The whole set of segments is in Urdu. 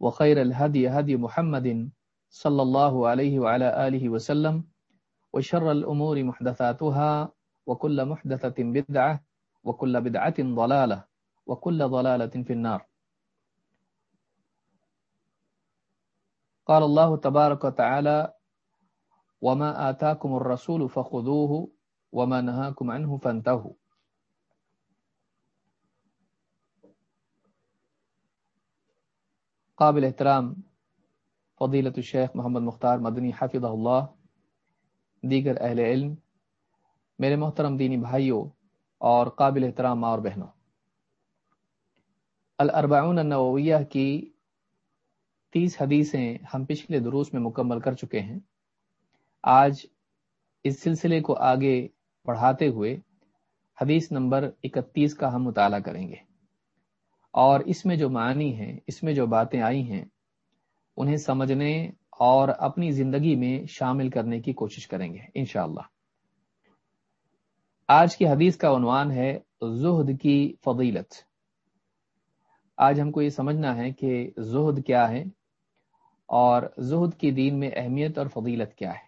وخير الهدي هدي محمد صلى الله عليه وعلى آله وسلم وشر الأمور محدثاتها وكل محدثة بدعة وكل بدعة ضلالة وكل ضلالة في النار. قال الله تبارك وتعالى وما آتاكم الرسول فخذوه وما نهاكم عنه فانتهوا. قابل احترام فضیلت الشیخ محمد مختار مدنی حافظ اللہ، دیگر اہل علم، میرے محترم دینی بھائیوں اور قابل احترام اور بہنوں۔ الاربعون النوویہ کی تیس حدیثیں ہم پچھلے دروس میں مکمل کر چکے ہیں۔ آج اس سلسلے کو آگے بڑھاتے ہوئے حدیث نمبر اکتیس کا ہم مطالعہ کریں گے۔ اور اس میں جو معنی ہیں، اس میں جو باتیں آئی ہیں، انہیں سمجھنے اور اپنی زندگی میں شامل کرنے کی کوشش کریں گے، انشاءاللہ۔ آج کی حدیث کا عنوان ہے زہد کی فضیلت۔ آج ہم کو یہ سمجھنا ہے کہ زہد کیا ہے اور زہد کی دین میں اہمیت اور فضیلت کیا ہے۔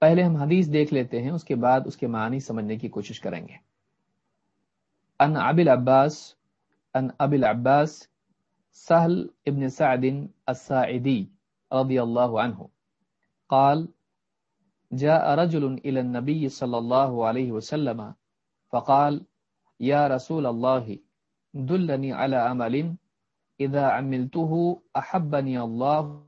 پہلے ہم حدیث دیکھ لیتے ہیں، اس کے بعد اس کے معنی سمجھنے کی کوشش کریں گے۔ ان ابی العباس ان ابی العباس سهل ابن سعد الساعدي رضي الله عنه. قال، جاء رجل إلى النبي صلى الله عليه وسلم فقال، يا رسول الله، دلني على عمل، إذا عملته أحبني الله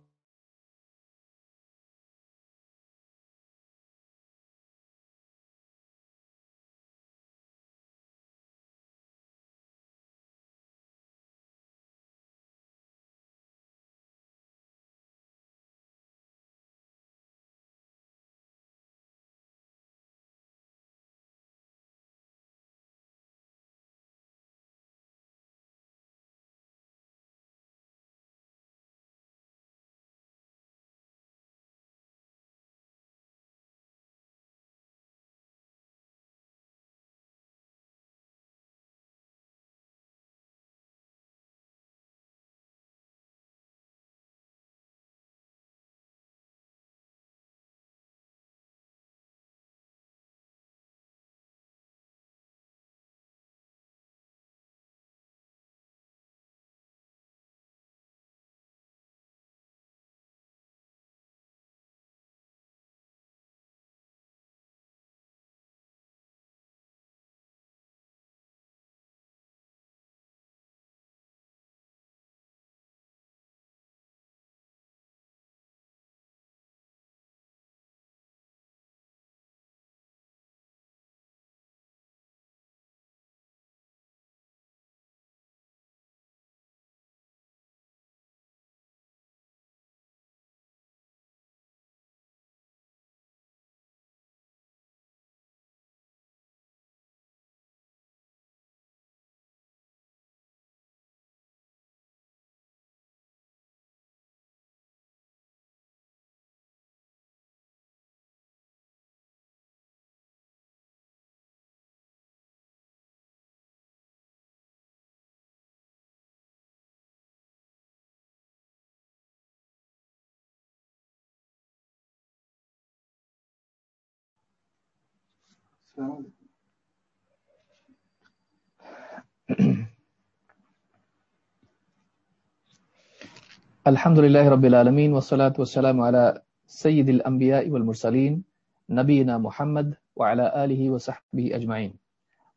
الحمد لله رب العالمين والصلاة والسلام على سيد الأنبياء والمرسلين نبینا محمد وعلى آله وصحبه اجمعین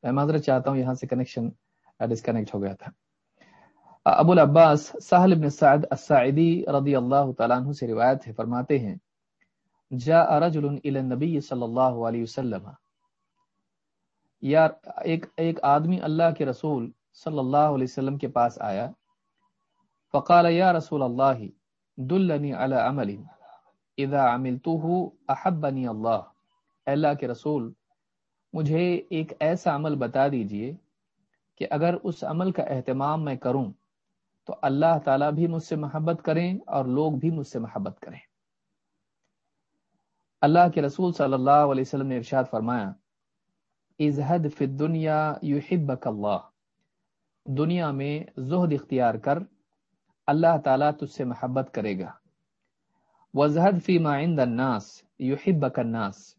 میں معذرت چاہتا ہوں یہاں سے کنیکشن ڈسکنیکٹ uh, ہو گیا تھا. ابو العباس سہل بن سعد الساعدی رضی اللہ تعالیٰ عنہ سے روایت ہے، فرماتے ہیں، جاء رجل الى النبی صلی اللہ علیہ وسلم یا ایک ایک آدمی اللہ کے رسول صلی اللہ علیہ وسلم کے پاس آیا، فقال، یا رسول اللہ، دلنی علی عمل، اذا عملته احبنی اللہ۔ اللہ کے رسول، مجھے ایک ایسا عمل بتا دیجیے کہ اگر اس عمل کا اہتمام میں کروں تو اللہ تعالیٰ بھی مجھ سے محبت کریں اور لوگ بھی مجھ سے محبت کریں۔ اللہ کے رسول صلی اللہ علیہ وسلم نے ارشاد فرمایا ازہد فی الدنیا یحبک اللہ دنیا میں زہد اختیار کر، اللہ تعالیٰ تجھ سے محبت کرے گا. وضحد فی عند الناس یحبک الناس.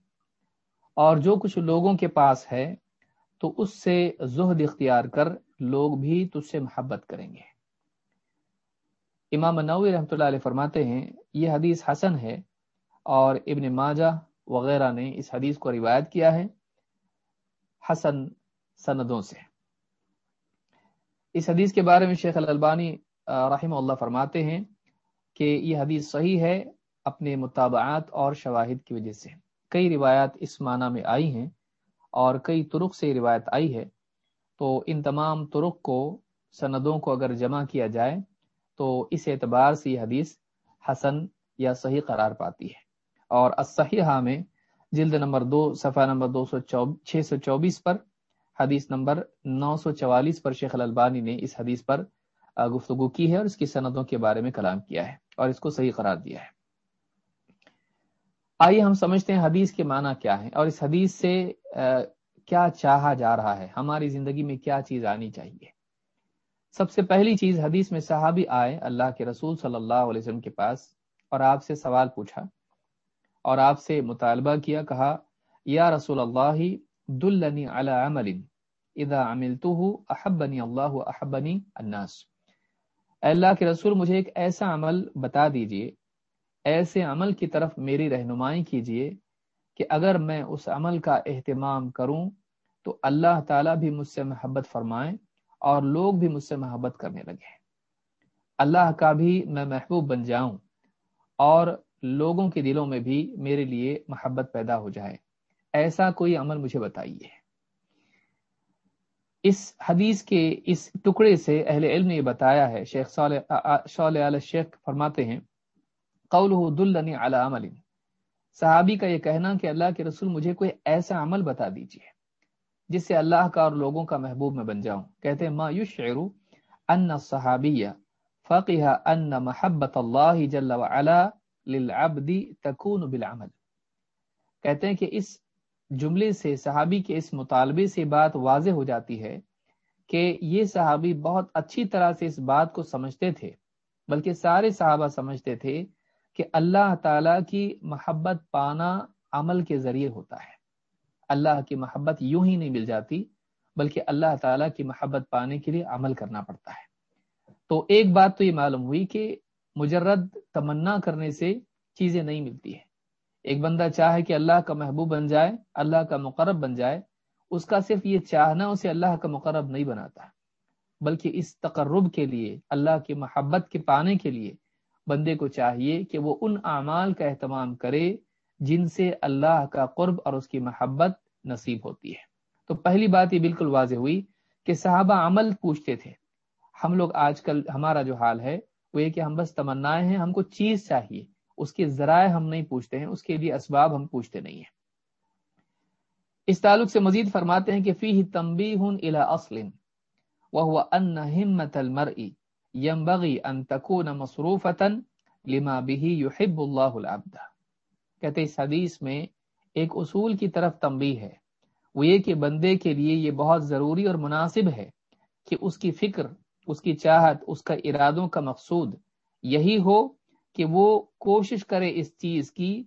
اور جو کچھ لوگوں کے پاس ہے، تو اس سے زہد اختیار کر لوگ بھی تجھ سے محبت کریں گے. امام نوی رحمۃ اللہ علیہ فرماتے ہیں، یہ حدیث حسن ہے اور ابن ماجہ وغیرہ نے اس حدیث کو روایت کیا ہے۔ حسن سندوں سے۔ اس حدیث کے بارے میں شیخ الالبانی رحمہ اللہ فرماتے ہیں کہ یہ حدیث صحیح ہے اپنے مطابعات اور شواہد کی وجہ سے۔ کئی روایات اس معنی میں آئی ہیں اور کئی ترک سے روایت آئی ہے۔ تو ان تمام ترک کو، سندوں کو اگر جمع کیا جائے تو اس اعتبار سے یہ حدیث حسن یا صحیح قرار پاتی ہے۔ اور اسحیحہ میں جلد نمبر دو، صفحہ نمبر دو سو چھ سو چوبیس پر، حدیث نمبر نو سو چوالیس پر شیخ الالبانی نے اس حدیث پر گفتگو کی ہے اور اس کی سندوں کے بارے میں کلام کیا ہے اور اس کو صحیح قرار دیا ہے۔ آئیے ہم سمجھتے ہیں حدیث کے معنی کیا ہے اور اس حدیث سے کیا چاہا جا رہا ہے، ہماری زندگی میں کیا چیز آنی چاہیے۔ سب سے پہلی چیز حدیث میں صحابی آئے اللہ کے رسول صلی اللہ علیہ وسلم کے پاس اور آپ سے سوال پوچھا اور آپ سے مطالبہ کیا، کہا، یا رسول اللہ، دلنی علی عمل، اذا عملته احبنی اللہ احبنی الناس. اے اللہ کے رسول، مجھے ایک ایسا عمل بتا دیجیے، ایسے عمل کی طرف میری رہنمائی کیجیے کہ اگر میں اس عمل کا اہتمام کروں تو اللہ تعالیٰ بھی مجھ سے محبت فرمائے اور لوگ بھی مجھ سے محبت کرنے لگے۔ اللہ کا بھی میں محبوب بن جاؤں اور لوگوں کے دلوں میں بھی میرے لیے محبت پیدا ہو جائے۔ ایسا کوئی عمل مجھے بتائیے۔ اس حدیث کے اس ٹکڑے سے اہل علم نے یہ بتایا ہے۔ شیخ صالح علیہ شیخ فرماتے ہیں قول دلنی علی عمل۔ صحابی کا یہ کہنا کہ اللہ کے رسول مجھے کوئی ایسا عمل بتا دیجیے جس سے اللہ کا اور لوگوں کا محبوب میں بن جاؤں۔ کہتے ہیں، ما یشعر ان صحابیہ فقہ ان محبت اللہ جل وعلا للعبد تکون بالعمل۔ کہتے ہیں کہ اس جملے سے، صحابی کے اس مطالبے سے بات واضح ہو جاتی ہے کہ یہ صحابی بہت اچھی طرح سے اس بات کو سمجھتے تھے، بلکہ سارے صحابہ سمجھتے تھے کہ اللہ تعالی کی محبت پانا عمل کے ذریعے ہوتا ہے۔ اللہ کی محبت یوں ہی نہیں مل جاتی، بلکہ اللہ تعالیٰ کی محبت پانے کے لیے عمل کرنا پڑتا ہے۔ تو ایک بات تو یہ معلوم ہوئی کہ مجرد تمنا کرنے سے چیزیں نہیں ملتی ہے ایک بندہ چاہے کہ اللہ کا محبوب بن جائے، اللہ کا مقرب بن جائے، اس کا صرف یہ چاہنا اسے اللہ کا مقرب نہیں بناتا۔ بلکہ اس تقرب کے لیے، اللہ کی محبت کے پانے کے لیے بندے کو چاہیے کہ وہ ان اعمال کا اہتمام کرے جن سے اللہ کا قرب اور اس کی محبت نصیب ہوتی ہے۔ تو پہلی بات یہ بالکل واضح ہوئی کہ صحابہ عمل پوچھتے تھے۔ ہم لوگ آج کل، ہمارا جو حال ہے وہ یہ کہ ہم بس تمنا ہیں، ہم کو چیز چاہیے۔ اس کے ذرائع ہم نہیں پوچھتے ہیں، اس کے لیے اسباب ہم پوچھتے نہیں ہیں۔ اس تعلق سے مزید فرماتے ہیں کہ فی تمبی ہن الا اسلم وہ ان ہمت المرء ينبغي ان تكون مصروفه لما به يحب الله العبد۔ کہتے اس حدیث میں ایک اصول کی طرف تمبی ہے۔ وہ یہ کہ بندے کے لیے یہ بہت ضروری اور مناسب ہے کہ اس کی فکر اس کی چاہت، اس کا ارادوں کا مقصود یہی ہو کہ وہ کوشش کرے اس چیز کی،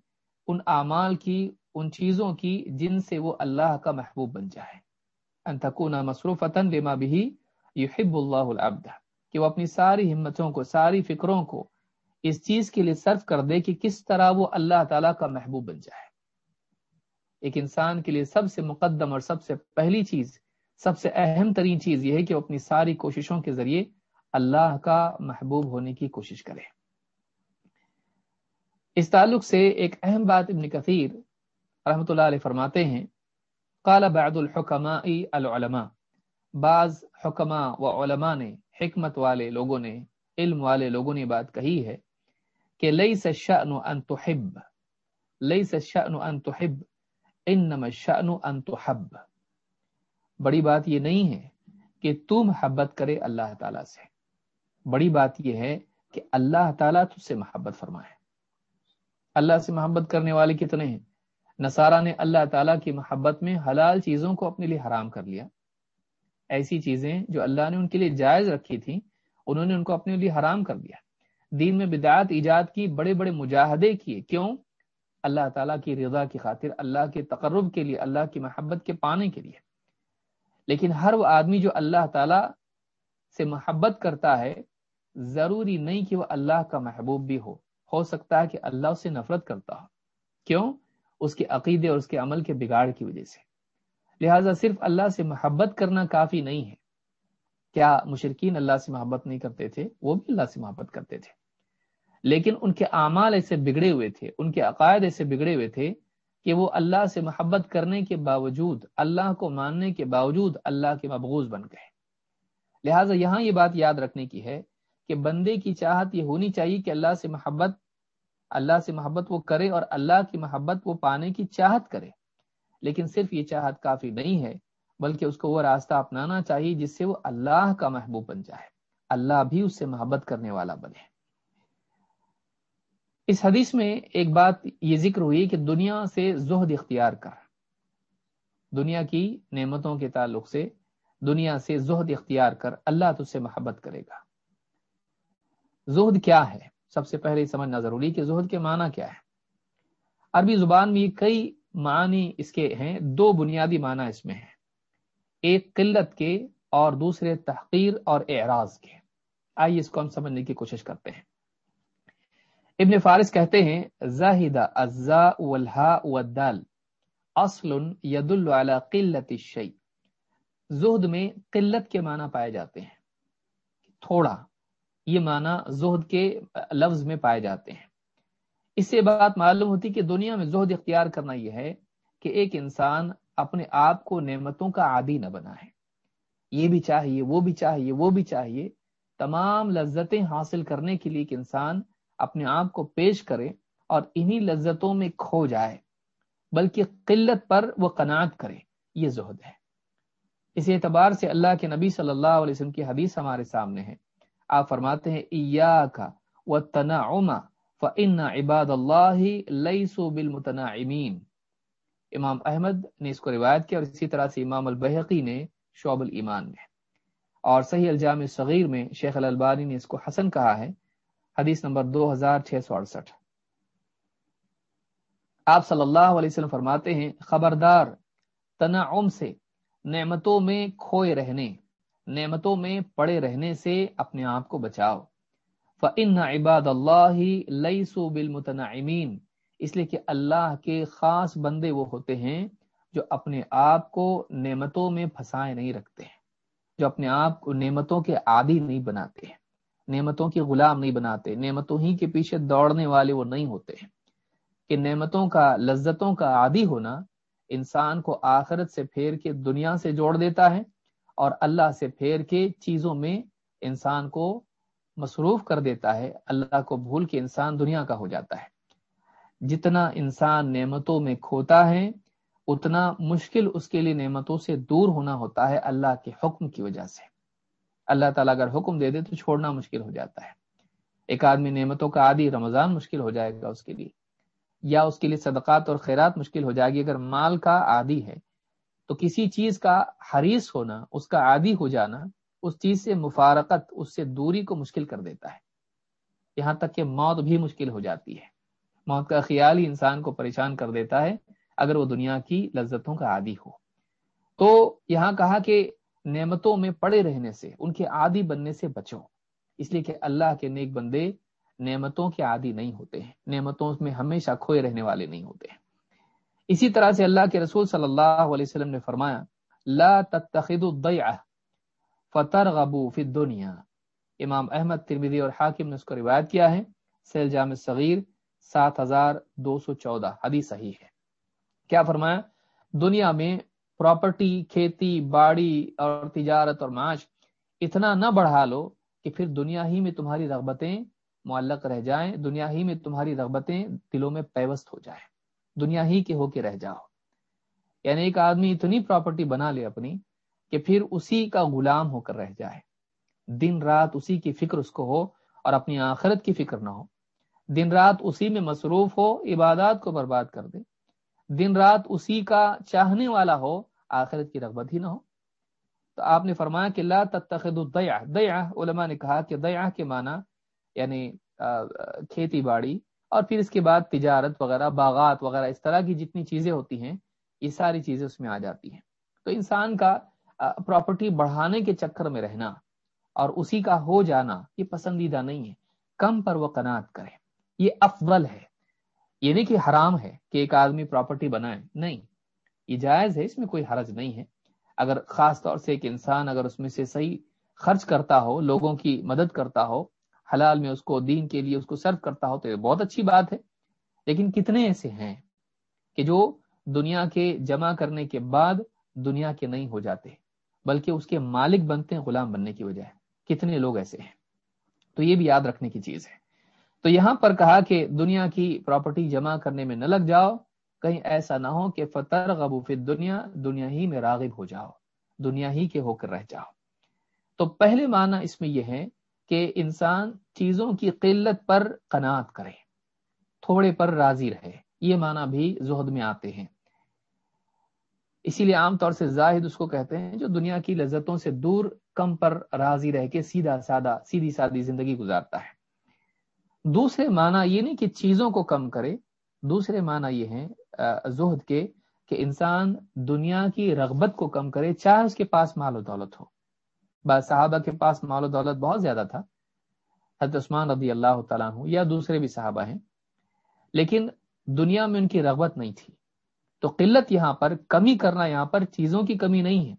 ان اعمال کی، ان چیزوں کی جن سے وہ اللہ کا محبوب بن جائے۔ انتقون مصروف لما بھی یحب اللہ العبد۔ کہ وہ اپنی ساری ہمتوں کو، ساری فکروں کو اس چیز کے لیے صرف کر دے کہ کس طرح وہ اللہ تعالیٰ کا محبوب بن جائے۔ ایک انسان کے لیے سب سے مقدم اور سب سے پہلی چیز سب سے اہم ترین چیز یہ ہے کہ وہ اپنی ساری کوششوں کے ذریعے اللہ کا محبوب ہونے کی کوشش کرے۔ اس تعلق سے ایک اہم بات ابن کثیر رحمۃ اللہ علیہ فرماتے ہیں، قال بعد الحکماء العلماء، بعض حکما و علماء نے، حکمت والے لوگوں نے، علم والے لوگوں نے بات کہی ہے کہ لیس الشأن ان تحب، لیس الشأن ان تحب، انما الشأن ان تحب۔ بڑی بات یہ نہیں ہے کہ تو محبت کرے اللہ تعالیٰ سے۔ بڑی بات یہ ہے کہ اللہ تعالیٰ تجھ سے محبت فرمائے۔ اللہ سے محبت کرنے والے کتنے ہیں؟ نصارہ نے اللہ تعالیٰ کی محبت میں حلال چیزوں کو اپنے لیے حرام کر لیا۔ ایسی چیزیں جو اللہ نے ان کے لیے جائز رکھی تھی انہوں نے ان کو اپنے لیے حرام کر دیا۔ دین میں بدعات، ایجاد کی، بڑے بڑے مجاہدے کیے۔ کیوں؟ اللہ تعالیٰ کی رضا کی خاطر، اللہ کے تقرب کے لیے، اللہ کی محبت کے پانے کے لیے۔ لیکن ہر وہ آدمی جو اللہ تعالیٰ سے محبت کرتا ہے، ضروری نہیں کہ وہ اللہ کا محبوب بھی ہو۔ ہو سکتا ہے کہ اللہ سے نفرت کرتا ہو۔ کیوں؟ اس کے عقیدے اور اس کے عمل کے بگاڑ کی وجہ سے۔ لہٰذا صرف اللہ سے محبت کرنا کافی نہیں ہے۔ کیا مشرقین اللہ سے محبت نہیں کرتے تھے؟ وہ بھی اللہ سے محبت کرتے تھے۔ لیکن ان کے اعمال ایسے بگڑے ہوئے تھے، ان کے عقائد ایسے بگڑے ہوئے تھے کہ وہ اللہ سے محبت کرنے کے باوجود، اللہ کو ماننے کے باوجود اللہ کے مبغوض بن گئے۔ لہٰذا یہاں یہ بات یاد رکھنے کی ہے کہ بندے کی چاہت یہ ہونی چاہیے کہ اللہ سے محبت، اللہ سے محبت وہ کرے اور اللہ کی محبت وہ پانے کی چاہت کرے۔ لیکن صرف یہ چاہت کافی نہیں ہے، بلکہ اس کو وہ راستہ اپنانا چاہیے جس سے وہ اللہ کا محبوب بن جائے۔ اللہ بھی اس سے محبت کرنے والا بنے۔ اس حدیث میں ایک بات یہ ذکر ہوئی کہ دنیا سے زہد اختیار کر۔ دنیا کی نعمتوں کے تعلق سے دنیا سے زہد اختیار کر، اللہ تجھ سے محبت کرے گا۔ زہد کیا ہے؟ سب سے پہلے سمجھنا ضروری کہ زہد کے معنی کیا ہے۔ عربی زبان میں کئی معنی اس کے ہیں، دو بنیادی معنی اس میں ہیں۔ ایک قلت کے اور دوسرے تحقیر اور اعراض کے۔ آئیے اس کو ہم سمجھنے کی کوشش کرتے ہیں۔ ابن فارس کہتے ہیں، زاہدہ ازا والدال اصل ید قلت الشیء. زہد میں قلت کے معنی پائے جاتے ہیں۔ تھوڑا، یہ معنی زہد کے لفظ میں پائے جاتے ہیں۔ اس سے بات معلوم ہوتی کہ دنیا میں زہد اختیار کرنا یہ ہے کہ ایک انسان اپنے آپ کو نعمتوں کا عادی نہ بنائے۔ یہ بھی چاہیے، وہ بھی چاہیے، وہ بھی چاہیے۔ تمام لذتیں حاصل کرنے کے لیے ایک انسان اپنے آپ کو پیش کرے اور انہی لذتوں میں کھو جائے، بلکہ قلت پر وہ قناعت کرے، یہ زہد ہے۔ اس اعتبار سے اللہ کے نبی صلی اللہ علیہ وسلم کی حدیث ہمارے سامنے ہے۔ آپ فرماتے ہیں ایاکا والتنعم فإن عباد اللہ بالمتنعمین امام احمد نے اس کو روایت کیا اور اسی طرح سے امام البحقی نے شعب الایمان میں۔ اور صحیح الجام صغیر میں شیخ الالبانی نے اس کو حسن کہا ہے حدیث نمبر دو ہزار چھ سو اڑسٹھ۔ آپ صلی اللہ علیہ وسلم فرماتے ہیں، خبردار، تنعم سے، نعمتوں میں کھوئے رہنے، نعمتوں میں پڑے رہنے سے اپنے آپ کو بچاؤ۔ فَإِنَّ عِبَادَ اللَّهِ لَيْسُوا بِالْمُتَنَعِمِينَ۔ اس لیے کہ اللہ کے خاص بندے وہ ہوتے ہیں جو اپنے آپ کو نعمتوں میں پھنسائے نہیں رکھتے ہیں جو اپنے آپ کو نعمتوں کے عادی نہیں بناتے۔ ہیں نعمتوں کے غلام نہیں بناتے، نعمتوں ہی کے پیچھے دوڑنے والے وہ نہیں ہوتے ہیں۔ کہ نعمتوں کا، لذتوں کا عادی ہونا انسان کو آخرت سے پھیر کے دنیا سے جوڑ دیتا ہے اور اللہ سے پھیر کے چیزوں میں انسان کو مصروف کر دیتا ہے، اللہ کو بھول کے انسان دنیا کا ہو جاتا ہے۔ جتنا انسان نعمتوں میں کھوتا ہے، اتنا مشکل اس کے لیے نعمتوں سے دور ہونا ہوتا ہے اللہ کے حکم کی وجہ سے۔ اللہ تعالیٰ اگر حکم دے دے تو چھوڑنا مشکل ہو جاتا ہے۔ ایک آدمی نعمتوں کا عادی، رمضان مشکل ہو جائے گا اس کے لیے، یا اس کے لیے صدقات اور خیرات مشکل ہو جائے گی۔ اگر مال کا عادی ہے تو کسی چیز کا حریص ہونا، اس کا عادی ہو جانا، اس چیز سے مفارقت، اس سے دوری کو مشکل کر دیتا ہے۔ یہاں تک کہ موت بھی مشکل ہو جاتی ہے۔ موت کا خیال ہی انسان کو پریشان کر دیتا ہے اگر وہ دنیا کی لذتوں کا عادی ہو۔ تو یہاں کہا کہ نعمتوں میں پڑے رہنے سے، ان کے عادی بننے سے بچو اس لیے کہ اللہ کے نیک بندے نعمتوں کے عادی نہیں ہوتے ہیں۔ نعمتوں میں ہمیشہ کھوئے رہنے والے نہیں ہوتے ہیں۔ اسی طرح سے اللہ کے رسول صلی اللہ علیہ وسلم نے فرمایا، لا الضیعہ فترغبوا فی الدنیا۔ امام احمد ترمیدی اور حاکم نے اس کو روایت کیا ہے۔ سیل جامع صغیر، سات ہزار دو سو چودہ۔ حدیث صحیح ہے۔ کیا فرمایا؟ دنیا میں پراپرٹی، کھیتی، باڑی اور تجارت اور معاش اتنا نہ بڑھا لو کہ پھر دنیا ہی میں تمہاری رغبتیں معلق رہ جائیں، دنیا ہی میں تمہاری رغبتیں دلوں میں پیوست ہو جائیں، دنیا ہی کے ہو کے رہ جاؤ۔ یعنی ایک آدمی اتنی پراپرٹی بنا لے اپنی کہ پھر اسی کا غلام ہو کر رہ جائے۔ دن رات اسی کی فکر اس کو ہو اور اپنی آخرت کی فکر نہ ہو۔ دن رات اسی میں مصروف ہو، عبادات کو برباد کر دے۔ دن رات اسی کا چاہنے والا ہو، آخرت کی رغبت ہی نہ ہو۔ تو آپ نے فرمایا کہ لا تتخذ الضیع دیع علماء نے کہا کہ دیع کے معنی یعنی کھیتی باڑی، اور پھر اس کے بعد تجارت وغیرہ، باغات وغیرہ، اس طرح کی جتنی چیزیں ہوتی ہیں، یہ ساری چیزیں اس میں آ جاتی ہیں۔ تو انسان کا پراپرٹی بڑھانے کے چکر میں رہنا اور اسی کا ہو جانا، یہ پسندیدہ نہیں ہے۔ کم پر وہ کنات کرے۔ یہ افضل ہے۔ یہ نہیں کہ حرام ہے کہ ایک آدمی پراپرٹی بنائے، نہیں۔ یہ جائز ہے، اس میں کوئی حرج نہیں ہے۔ اگر خاص طور سے ایک انسان اگر اس میں سے صحیح خرچ کرتا ہو، لوگوں کی مدد کرتا ہو، حلال میں اس کو، دین کے لیے اس کو سرو کرتا ہو، تو یہ بہت اچھی بات ہے۔ لیکن کتنے ایسے ہیں کہ جو دنیا کے جمع کرنے کے بعد دنیا کے نہیں ہو جاتے، بلکہ اس کے مالک بنتے ہیں غلام بننے کی وجہ کتنے لوگ ایسے ہیں؟ تو یہ بھی یاد رکھنے کی چیز ہے۔ تو یہاں پر کہا کہ دنیا کی پراپرٹی جمع کرنے میں نہ لگ جاؤ، کہیں ایسا نہ ہو کہ فتر غبوف دنیا دنیا ہی میں راغب ہو جاؤ، دنیا ہی کے ہو کر رہ جاؤ۔ تو پہلے معنی اس میں یہ ہے کہ انسان چیزوں کی قلت پر قناعت کرے، تھوڑے پر راضی رہے، یہ معنی بھی زہد میں آتے ہیں۔ اسی لیے عام طور سے زاہد اس کو کہتے ہیں جو دنیا کی لذتوں سے دور، کم پر راضی رہ کے سیدھا سادہ، سیدھی سادی زندگی گزارتا ہے۔ دوسرے معنی یہ نہیں کہ چیزوں کو کم کرے، دوسرے معنی یہ ہے زہد کے، کہ انسان دنیا کی رغبت کو کم کرے، چاہے اس کے پاس مال و دولت ہو۔ بعض صحابہ کے پاس مال و دولت بہت زیادہ تھا۔ حضرت عثمان رضی اللہ تعالیٰ ہوں یا دوسرے بھی صحابہ ہیں۔ لیکن دنیا میں ان کی رغبت نہیں تھی۔ تو قلت یہاں پر، کمی کرنا یہاں پر چیزوں کی کمی نہیں ہے۔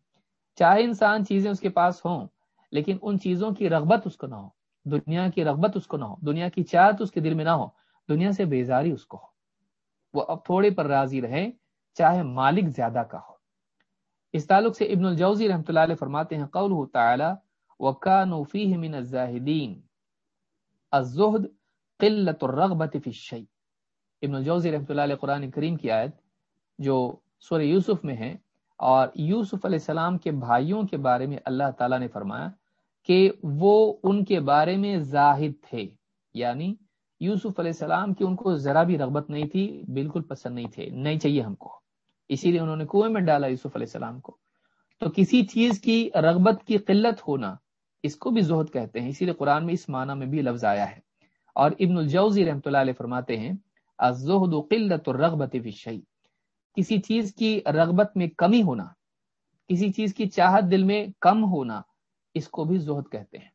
چاہے انسان چیزیں اس کے پاس ہوں، لیکن ان چیزوں کی رغبت اس کو نہ ہو۔ دنیا کی رغبت اس کو نہ ہو، دنیا کی چاہت اس کے دل میں نہ ہو، دنیا سے بیزاری اس کو ہو۔ وہ اب تھوڑے پر راضی رہے چاہے مالک زیادہ کا ہو۔ اس تعلق سے ابن الجوزی رحمۃ اللہ علیہ فرماتے ہیں قول تعالی وکانو فیہ من الزاہدین الزہد قلت الرغبت فی الشیء ابن الجوزی رحمۃ اللہ علیہ قرآن کریم کی آیت جو سورہ یوسف میں ہے، اور یوسف علیہ السلام کے بھائیوں کے بارے میں اللہ تعالیٰ نے فرمایا کہ وہ ان کے بارے میں زاہد تھے۔ یعنی یوسف علیہ السلام کی ان کو ذرا بھی رغبت نہیں تھی، بالکل پسند نہیں تھے، نہیں چاہیے ہم کو۔ اسی لیے انہوں نے کنویں میں ڈالا یوسف علیہ السلام کو۔ تو کسی چیز کی رغبت کی قلت ہونا، اس کو بھی زہد کہتے ہیں۔ اسی لیے قرآن میں اس معنی میں بھی لفظ آیا ہے۔ اور ابن الجوزی رحمۃ اللہ علیہ فرماتے ہیں، الزہد قلت الرغبت فی الشیء۔ کسی چیز کی رغبت میں کمی ہونا، کسی چیز کی چاہت دل میں کم ہونا اس کو بھی زہد کہتے ہیں۔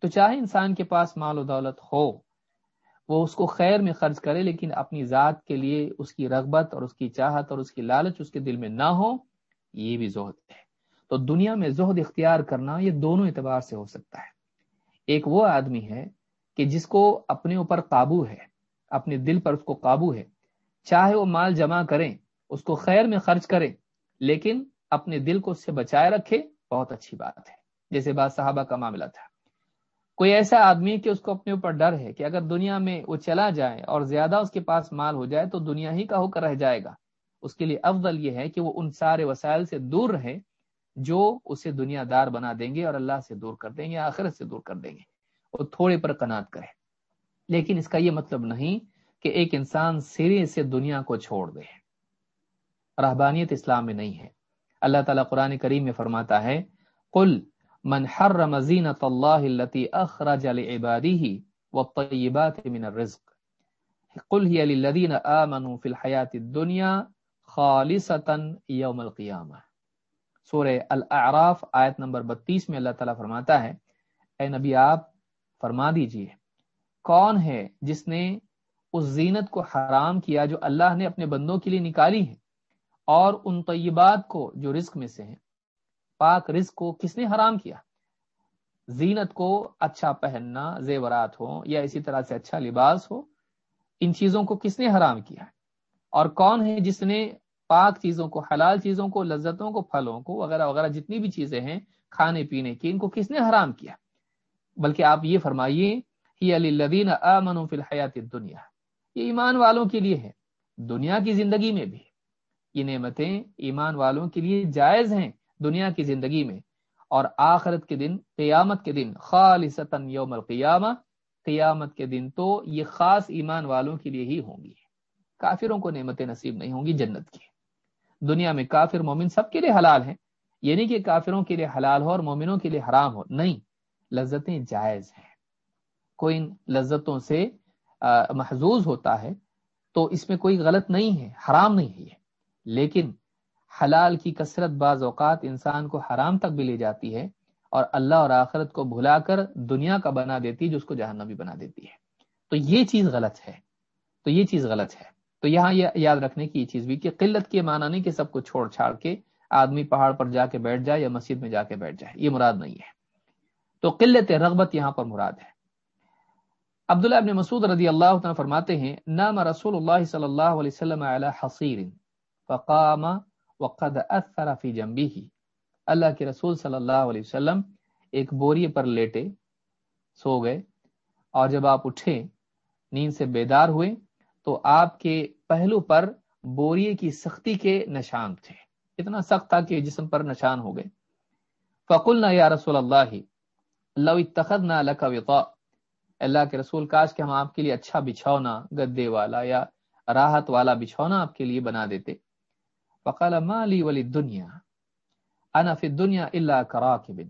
تو چاہے انسان کے پاس مال و دولت ہو، وہ اس کو خیر میں خرچ کرے، لیکن اپنی ذات کے لیے اس کی رغبت اور اس کی چاہت اور اس کی لالچ اس کے دل میں نہ ہو، یہ بھی زہد ہے۔ تو دنیا میں زہد اختیار کرنا، یہ دونوں اعتبار سے ہو سکتا ہے۔ ایک وہ آدمی ہے کہ جس کو اپنے اوپر قابو ہے، اپنے دل پر اس کو قابو ہے۔ چاہے وہ مال جمع کریں، اس کو خیر میں خرچ کرے لیکن اپنے دل کو اس سے بچائے رکھے، بہت اچھی بات ہے۔ جیسے بات صحابہ کا معاملہ تھا۔ کوئی ایسا آدمی کہ اس کو اپنے اوپر ڈر ہے کہ اگر دنیا میں وہ چلا جائے اور زیادہ اس کے پاس مال ہو جائے تو دنیا ہی کا ہو کر رہ جائے گا۔ اس کے لیے افضل یہ ہے کہ وہ ان سارے وسائل سے دور رہے جو اسے دنیا دار بنا دیں گے اور اللہ سے دور کر دیں گے، آخرت سے دور کر دیں گے۔ وہ تھوڑے پر کنات کرے۔ لیکن اس کا یہ مطلب نہیں کہ ایک انسان سرے سے دنیا کو چھوڑ دے۔ رہبانیت اسلام میں نہیں ہے۔ اللہ تعالیٰ قرآن کریم میں فرماتا ہے، قل من حرم زینت اللہ التي اخرج لعباده والطیبات من الرزق. قل هي للذین آمنوا في الحیات الدنیا خالصتا یوم القیامہ. سورہ الاعراف آیت نمبر بتیس میں اللہ تعالیٰ فرماتا ہے، اے نبی آپ، فرما دیجیے، کون ہے جس نے اس زینت کو حرام کیا جو اللہ نے اپنے بندوں کے لیے نکالی ہے اور ان طیبات کو جو رزق میں سے ہیں؟ پاک رزق کو کس نے حرام کیا؟ زینت کو اچھا پہننا، زیورات ہو یا اسی طرح سے اچھا لباس ہو، ان چیزوں کو کس نے حرام کیا؟ اور کون ہے جس نے پاک چیزوں کو، حلال چیزوں کو، لذتوں کو، پھلوں کو وغیرہ وغیرہ جتنی بھی چیزیں ہیں، کھانے پینے کی، ان کو کس نے حرام کیا؟ بلکہ آپ یہ فرمائیے، ہی علی لدین امن فی الحیات دنیا یہ ایمان والوں کے لیے ہے، دنیا کی زندگی میں بھی۔ یہ نعمتیں ایمان والوں کے لیے جائز ہیں۔ دنیا کی زندگی میں اور آخرت کے دن، قیامت کے دن، خالصتاً یوم القیامہ، قیامت کے دن تو یہ خاص ایمان والوں کے لیے ہی ہوں گی۔ کافروں کو نعمتیں نصیب نہیں ہوں گی جنت کی۔ دنیا میں کافر مومن سب کے لیے حلال ہیں یہ نہیں کہ کافروں کے لیے حلال ہو اور مومنوں کے لیے حرام ہو۔ نہیں، لذتیں جائز ہیں۔ کوئی ان لذتوں سے محظوظ ہوتا ہے تو اس میں کوئی غلط نہیں ہے، حرام نہیں ہے لیکن حلال کی کثرت بعض اوقات انسان کو حرام تک بھی لے جاتی ہے اور اللہ اور آخرت کو بھلا کر دنیا کا بنا دیتی ہے جو اس کو جہنم بھی بنا دیتی ہے۔ تو یہ چیز غلط ہے۔ تو یہ چیز غلط ہے۔ تو یہاں یہ یاد رکھنے کی یہ چیز بھی کہ قلت کے معنی نہیں کہ سب کو چھوڑ چھاڑ کے آدمی پہاڑ پر جا کے بیٹھ جائے یا مسجد میں جا کے بیٹھ جائے۔ یہ مراد نہیں ہے۔ تو قلت رغبت یہاں پر مراد ہے۔ عبداللہ ابن مسعود رضی اللہ عنہ فرماتے ہیں، نام رسول اللہ صلی اللہ علیہ وسلم علی حصیر فقام وقد اثر فی جنبه اللہ کے رسول صلی اللہ علیہ وسلم ایک بوری پر لیٹے سو گئے۔ اور جب آپ اٹھے، نیند سے بیدار ہوئے، تو آپ کے پہلو پر بوریے کی سختی کے نشان تھے۔ اتنا سخت تھا کہ جسم پر نشان ہو گئے۔ فقل نہ یا رسول اللہ، لو اتخذنا لك وطاء۔ اللہ کے رسول، کاش کہ ہم آپ کے لیے اچھا بچھونا، گدے والا یا راحت والا بچھونا آپ کے لیے بنا دیتے۔ فقال ما لي وللدنيا. انا فی الدنيا الا كراكب.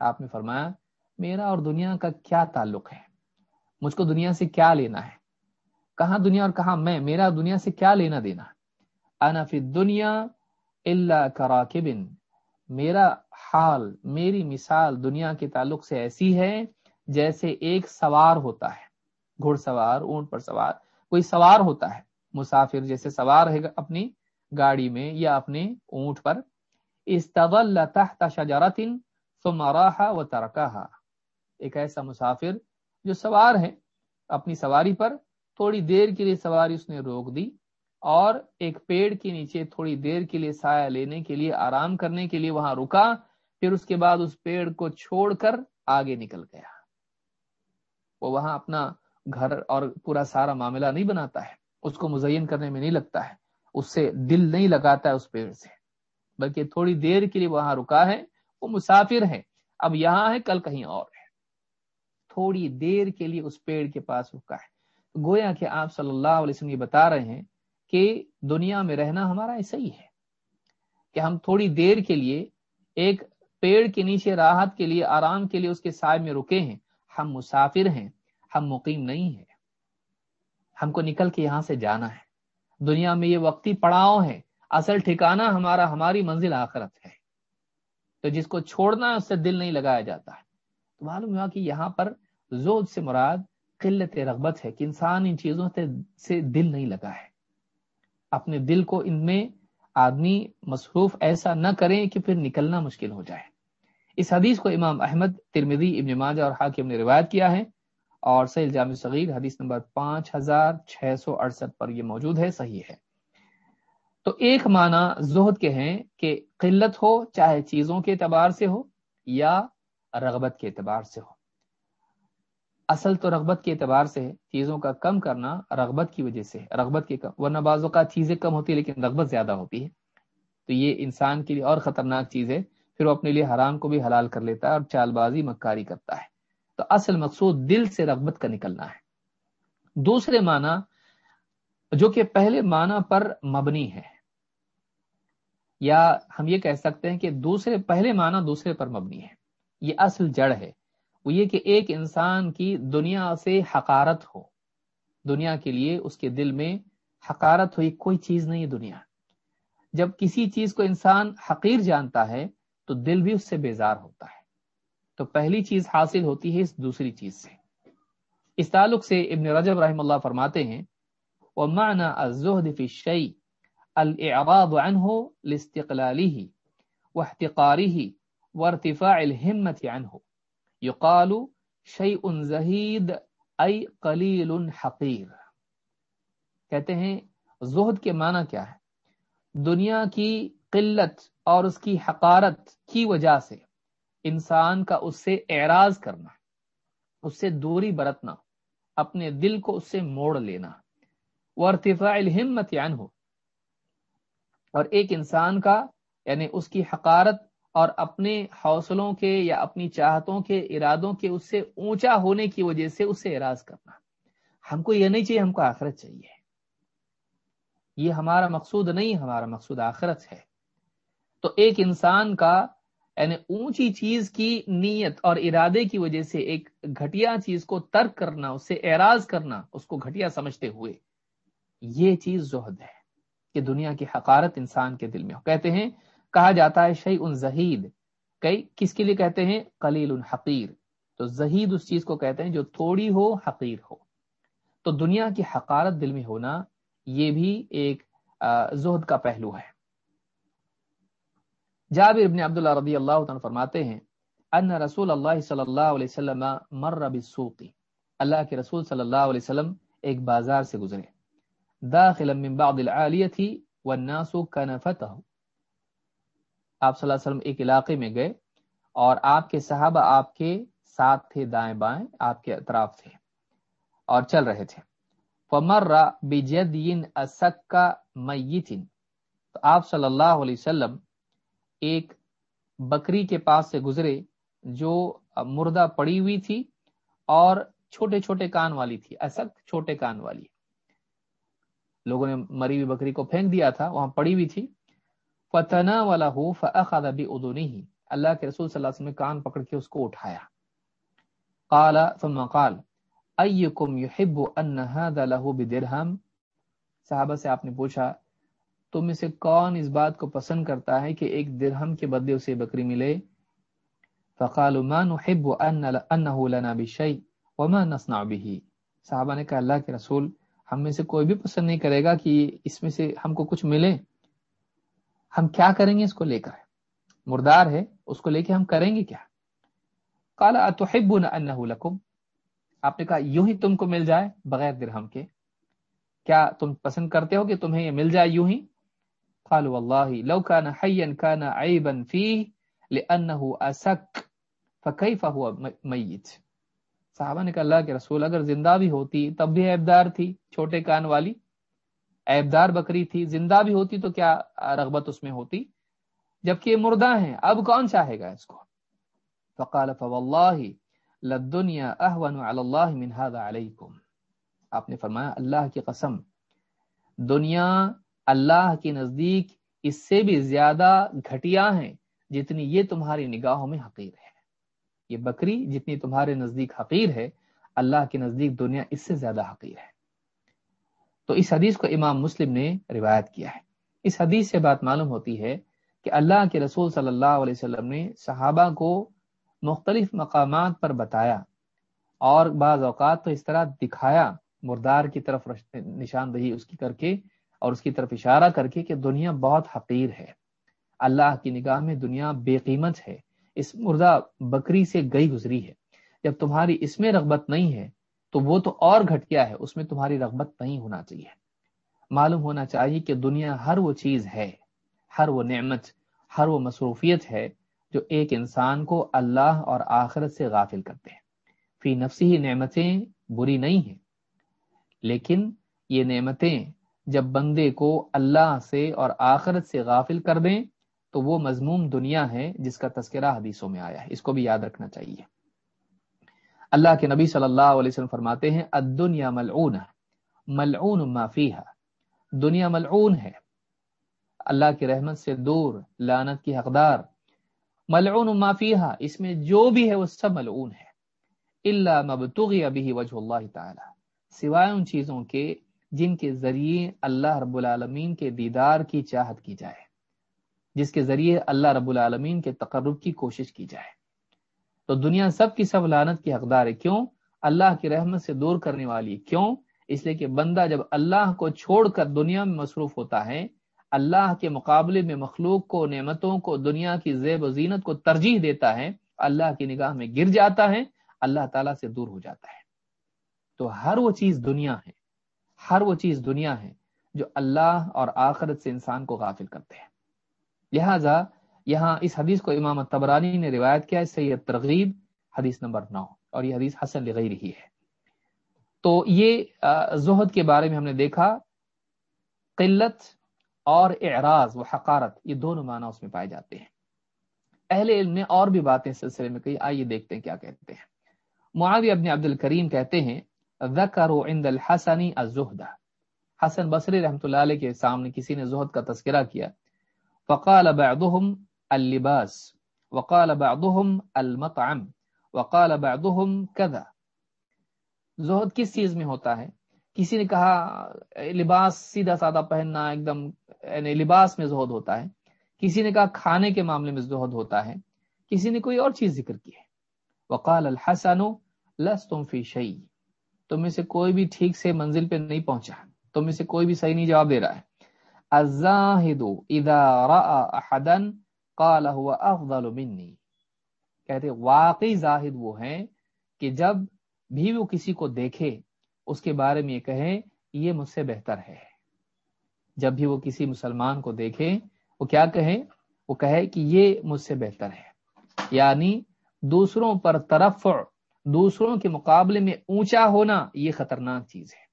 آپ نے فرمایا، میرا اور دنیا کا کیا تعلق ہے؟ مجھ کو دنیا سے کیا لینا ہے؟ کہاں دنیا اور کہاں میں؟ میرا دنیا سے کیا لینا دینا؟ انا فی الدنيا الا كراكب. میرا حال، میری مثال دنیا کے تعلق سے ایسی ہے جیسے ایک سوار ہوتا ہے۔ گھڑ سوار، اونٹ پر سوار، کوئی سوار ہوتا ہے۔ مسافر جیسے سوار ہے اپنی گاڑی میں یا اپنے اونٹ پر۔ استغل تحت شجرت ثم راح وتركها ایک ایسا مسافر جو سوار ہے، اپنی سواری پر تھوڑی دیر کے لیے سواری اس نے روک دی اور ایک پیڑ کے نیچے تھوڑی دیر کے لیے سایہ لینے کے لیے، آرام کرنے کے لیے وہاں رکا۔ پھر اس کے بعد اس پیڑ کو چھوڑ کر آگے نکل گیا۔ وہ وہاں اپنا گھر اور پورا سارا معاملہ نہیں بناتا ہے۔ اس کو مزین کرنے میں نہیں لگتا ہے۔ اس سے دل نہیں لگاتا ہے اس پیڑ سے۔ بلکہ تھوڑی دیر کے لیے وہاں رکا ہے، وہ مسافر ہے۔ اب یہاں ہے، کل کہیں اور ہے۔ تھوڑی دیر کے لیے اس پیڑ کے پاس رکا ہے۔ گویا کہ آپ صلی اللہ علیہ وسلم یہ بتا رہے ہیں کہ دنیا میں رہنا ہمارا ایسا ہی ہے کہ ہم تھوڑی دیر کے لیے ایک پیڑ کے نیچے راحت کے لیے، آرام کے لیے اس کے سائے میں رکے ہیں۔ ہم مسافر ہیں، ہم مقیم نہیں ہیں۔ ہم کو نکل کے یہاں سے جانا ہے۔ دنیا میں یہ وقتی پڑاؤ ہے اصل ٹھکانہ ہمارا، ہماری منزل آخرت ہے۔ تو جس کو چھوڑنا ہے اس سے دل نہیں لگایا جاتا۔ ہے تو معلوم ہوا کہ یہاں پر زود سے مراد قلت رغبت ہے کہ انسان ان چیزوں سے دل نہیں لگا ہے اپنے دل کو ان میں آدمی مصروف ایسا نہ کریں کہ پھر نکلنا مشکل ہو جائے۔ اس حدیث کو امام احمد ترمدی ابن ماجہ اور حاکم نے روایت کیا ہے۔ اور سیل جامع صغیر حدیث نمبر پانچ ہزار چھ سو اڑسٹھ پر یہ موجود ہے، صحیح ہے۔ تو ایک معنی زہد کے ہیں کہ قلت ہو، چاہے چیزوں کے اعتبار سے ہو یا رغبت کے اعتبار سے ہو۔ اصل تو رغبت کے اعتبار سے ہے، چیزوں کا کم کرنا رغبت کی وجہ سے رغبت کے کم، ورنہ بعض اوقات چیزیں کم ہوتی ہے لیکن رغبت زیادہ ہوتی ہے۔ تو یہ انسان کے لیے اور خطرناک چیز ہے، پھر وہ اپنے لیے حرام کو بھی حلال کر لیتا ہے اور چال بازی مکاری کرتا ہے۔ تو اصل مقصود دل سے رغبت کا نکلنا ہے۔ دوسرے معنی جو کہ پہلے معنی پر مبنی ہے۔ یا ہم یہ کہہ سکتے ہیں کہ دوسرے، پہلے معنی دوسرے پر مبنی ہے۔ یہ اصل جڑ ہے۔ وہ یہ کہ ایک انسان کی دنیا سے حقارت ہو۔ دنیا کے لیے اس کے دل میں حقارت ہو یہ کوئی چیز نہیں ہے دنیا۔ جب کسی چیز کو انسان حقیر جانتا ہے تو دل بھی اس سے بیزار ہوتا ہے۔ تو پہلی چیز حاصل ہوتی ہے اس دوسری چیز سے۔ اس تعلق سے ابن رجب رحم اللہ فرماتے ہیں ومعنى الزهد في الشيء الاعراض عنه لاستقلاله واحتقاره وارتفاع الهمة عنه۔ يقال شيء زهيد اي قليل حقير۔ کہتے ہیں، زہد کے معنی کیا ہے؟ دنیا کی قلت اور اس کی حقارت کی وجہ سے۔ انسان کا اس سے اعراض کرنا، اس سے دوری برتنا، اپنے دل کو اس سے موڑ لینا۔ وہ ارتفاع الہمت یعنی ہو اور ایک انسان کا یعنی اس کی حقارت اور اپنے حوصلوں کے یا اپنی چاہتوں کے ارادوں کے اس سے اونچا ہونے کی وجہ سے اس سے اعراض کرنا۔ ہم کو یہ نہیں چاہیے ہم کو آخرت چاہیے۔ یہ ہمارا مقصود نہیں، ہمارا مقصود آخرت ہے۔ تو ایک انسان کا یعنی اونچی چیز کی نیت اور ارادے کی وجہ سے ایک گھٹیا چیز کو ترک کرنا، اس سے اعراض کرنا، اس کو گھٹیا سمجھتے ہوئے یہ چیز زہد ہے کہ دنیا کی حقارت انسان کے دل میں ہو۔ کہتے ہیں، کہا جاتا ہے شعی ان زہید۔ کئی کس کے لیے کہتے ہیں؟ کلیل الحقیر تو زہید اس چیز کو کہتے ہیں جو تھوڑی ہو، حقیر ہو۔ تو دنیا کی حقارت دل میں ہونا یہ بھی ایک زہد کا پہلو ہے۔ جابر ابن عبداللہ رضی اللہ عنہ فرماتے ہیں، ان رسول اللہ صلی اللہ علیہ وسلم مر بالسوق۔ اللہ کے رسول صلی اللہ علیہ وسلم ایک بازار سے گزرے۔ داخلا من بعض العالیہ والناس کنفتہ آپ صلی اللہ علیہ وسلم ایک علاقے میں گئے اور آپ کے صحابہ آپ کے ساتھ تھے، دائیں بائیں آپ کے اطراف تھے اور چل رہے تھے۔ فمر بجدین اسکا میتن۔ تو آپ صلی اللہ علیہ وسلم ایک بکری کے پاس سے گزرے جو مردہ پڑی ہوئی تھی اور چھوٹے چھوٹے کان والی تھی اسک چھوٹے کان والی۔ لوگوں نے مری ہوئی بکری کو پھینک دیا تھا، وہاں پڑی ہوئی تھی۔ فتنا والا ہو فخذ بأذنه۔ اللہ کے رسول صلی اللہ علیہ وسلم نے کان پکڑ کے اس کو اٹھایا۔ قال، ثم قال ایکم یحب ان هذا له بدرهم؟ صحابہ سے آپ نے پوچھا تم میں سے کون اس بات کو پسند کرتا ہے کہ ایک درہم کے بدلے اسے بکری ملے؟ فقالوا ما نحب انه لنا بشيء وما نصنع به. صحابہ نے کہا، اللہ کے رسول، ہم میں سے کوئی بھی پسند نہیں کرے گا کہ اس میں سے ہم کو کچھ ملے۔ ہم کیا کریں گے اس کو لے کر؟ مردار ہے، اس کو لے کے ہم کریں گے کیا؟ کالا لکم آپ نے کہا، یوں ہی تم کو مل جائے بغیر درہم کے۔ کیا تم پسند کرتے ہو کہ تمہیں یہ مل جائے یوں ہی؟ قالوا والله لو كان حيا كان عيبا فيه لانه اسك فكيف هو میت صحابہ نے کہا، اللہ کے رسول، اگر زندہ بھی ہوتی تب بھی عیبدار تھی، چھوٹے کان والی۔ عیبدار بکری تھی، زندہ بھی ہوتی تو کیا رغبت اس میں ہوتی؟ جبکہ یہ مردہ ہیں، اب کون چاہے گا اس کو؟ فقال فوالله للدنيا اهون على الله من هذا عليكم آپ نے فرمایا، اللہ کی قسم، دنیا اللہ کے نزدیک اس سے بھی زیادہ گھٹیا ہیں جتنی یہ تمہاری نگاہوں میں حقیر ہے۔ یہ بکری جتنی تمہارے نزدیک حقیر ہے، اللہ کے نزدیک دنیا اس سے زیادہ حقیر ہے۔ تو اس حدیث کو امام مسلم نے روایت کیا ہے۔ اس حدیث سے بات معلوم ہوتی ہے کہ اللہ کے رسول صلی اللہ علیہ وسلم نے صحابہ کو مختلف مقامات پر بتایا اور بعض اوقات تو اس طرح دکھایا، مردار کی طرف نشاندہی اس کی کر کے اور اس کی طرف اشارہ کر کے کہ دنیا بہت حقیر ہے۔ اللہ کی نگاہ میں دنیا بے قیمت ہے۔ اس مردہ بکری سے گئی گزری ہے۔ جب تمہاری اس میں رغبت نہیں ہے، تو وہ تو اور گھٹ گیا ہے۔ اس میں تمہاری رغبت نہیں ہونا چاہیے۔ معلوم ہونا چاہیے کہ دنیا ہر وہ چیز ہے، ہر وہ نعمت، ہر وہ مصروفیت ہے جو ایک انسان کو اللہ اور آخرت سے غافل کرتے ہیں۔ فی نفسی ہی نعمتیں بری نہیں ہیں، لیکن یہ نعمتیں جب بندے کو اللہ سے اور آخرت سے غافل کر دیں، تو وہ مضموم دنیا ہے جس کا تذکرہ حدیثوں میں آیا ہے۔ اس کو بھی یاد رکھنا چاہیے۔ اللہ کے نبی صلی اللہ علیہ وسلم فرماتے ہیں، الدنیا ملعون ملعون ما فیہا۔ دنیا ملعون ہے۔ اللہ کی رحمت سے دور لانت کی حقدار۔ ملعون ما فیہا، اس میں جو بھی ہے وہ سب ملعون ہے۔ الا مبتغی به وجه اللہ تعالی۔ سوائے ان چیزوں کے جن کے ذریعے اللہ رب العالمین کے دیدار کی چاہت کی جائے، جس کے ذریعے اللہ رب العالمین کے تقرب کی کوشش کی جائے۔ تو دنیا سب کی سب لانت کی حقدار ہے۔ کیوں؟ اللہ کی رحمت سے دور کرنے والی کیوں؟ اس لیے کہ بندہ جب اللہ کو چھوڑ کر دنیا میں مصروف ہوتا ہے، اللہ کے مقابلے میں مخلوق کو، نعمتوں کو، دنیا کی زیب و زینت کو ترجیح دیتا ہے، اللہ کی نگاہ میں گر جاتا ہے، اللہ تعالیٰ سے دور ہو جاتا ہے۔ تو ہر وہ چیز دنیا ہے۔ ہر وہ چیز دنیا ہے جو اللہ اور آخرت سے انسان کو غافل کرتے ہیں۔ لہذا یہاں اس حدیث کو امام تبرانی نے روایت کیا، اس سے یہ ترغیب حدیث نمبر نو، اور یہ حدیث حسن لغیر ہی ہے۔ تو یہ زہد کے بارے میں ہم نے دیکھا، قلت اور اعراض و حقارت، یہ دونوں معنی اس میں پائے جاتے ہیں۔ اہل علم نے اور بھی باتیں سلسلے میں کہی، آئیے دیکھتے ہیں کیا کہتے ہیں۔ معاوی ابن عبد الکریم کہتے ہیں ذکروا عند الحسنی الزہد حسن بصری رحمۃ اللہ علیہ کے سامنے کسی نے زہد کا تذکرہ کیا۔ فقال بعضهم اللباس، وقال بعضهم المطعم، وقال بعضهم كذا۔ زہد کس چیز میں ہوتا ہے؟ کسی نے کہا لباس سیدھا سادہ پہننا ایک دم یعنی لباس میں زہد ہوتا ہے۔ کسی نے کہا، کھانے کے معاملے میں زہد ہوتا ہے۔ کسی نے کوئی اور چیز ذکر کی ہے۔ وقال الحسن لستم فی شیء۔ تم میں سے کوئی بھی ٹھیک سے منزل پہ نہیں پہنچا تم میں سے کوئی بھی صحیح نہیں جواب دے رہا ہے۔ الزاہد اذا راى احدا قال هو افضل مني کہتے واقعی زاہد وہ ہیں کہ جب بھی وہ کسی کو دیکھے، اس کے بارے میں یہ کہیں یہ مجھ سے بہتر ہے۔ جب بھی وہ کسی مسلمان کو دیکھے، وہ کیا کہیں وہ کہے کہ یہ مجھ سے بہتر ہے۔ یعنی دوسروں پر طرف دوسروں کے مقابلے میں اونچا ہونا یہ خطرناک چیز ہے۔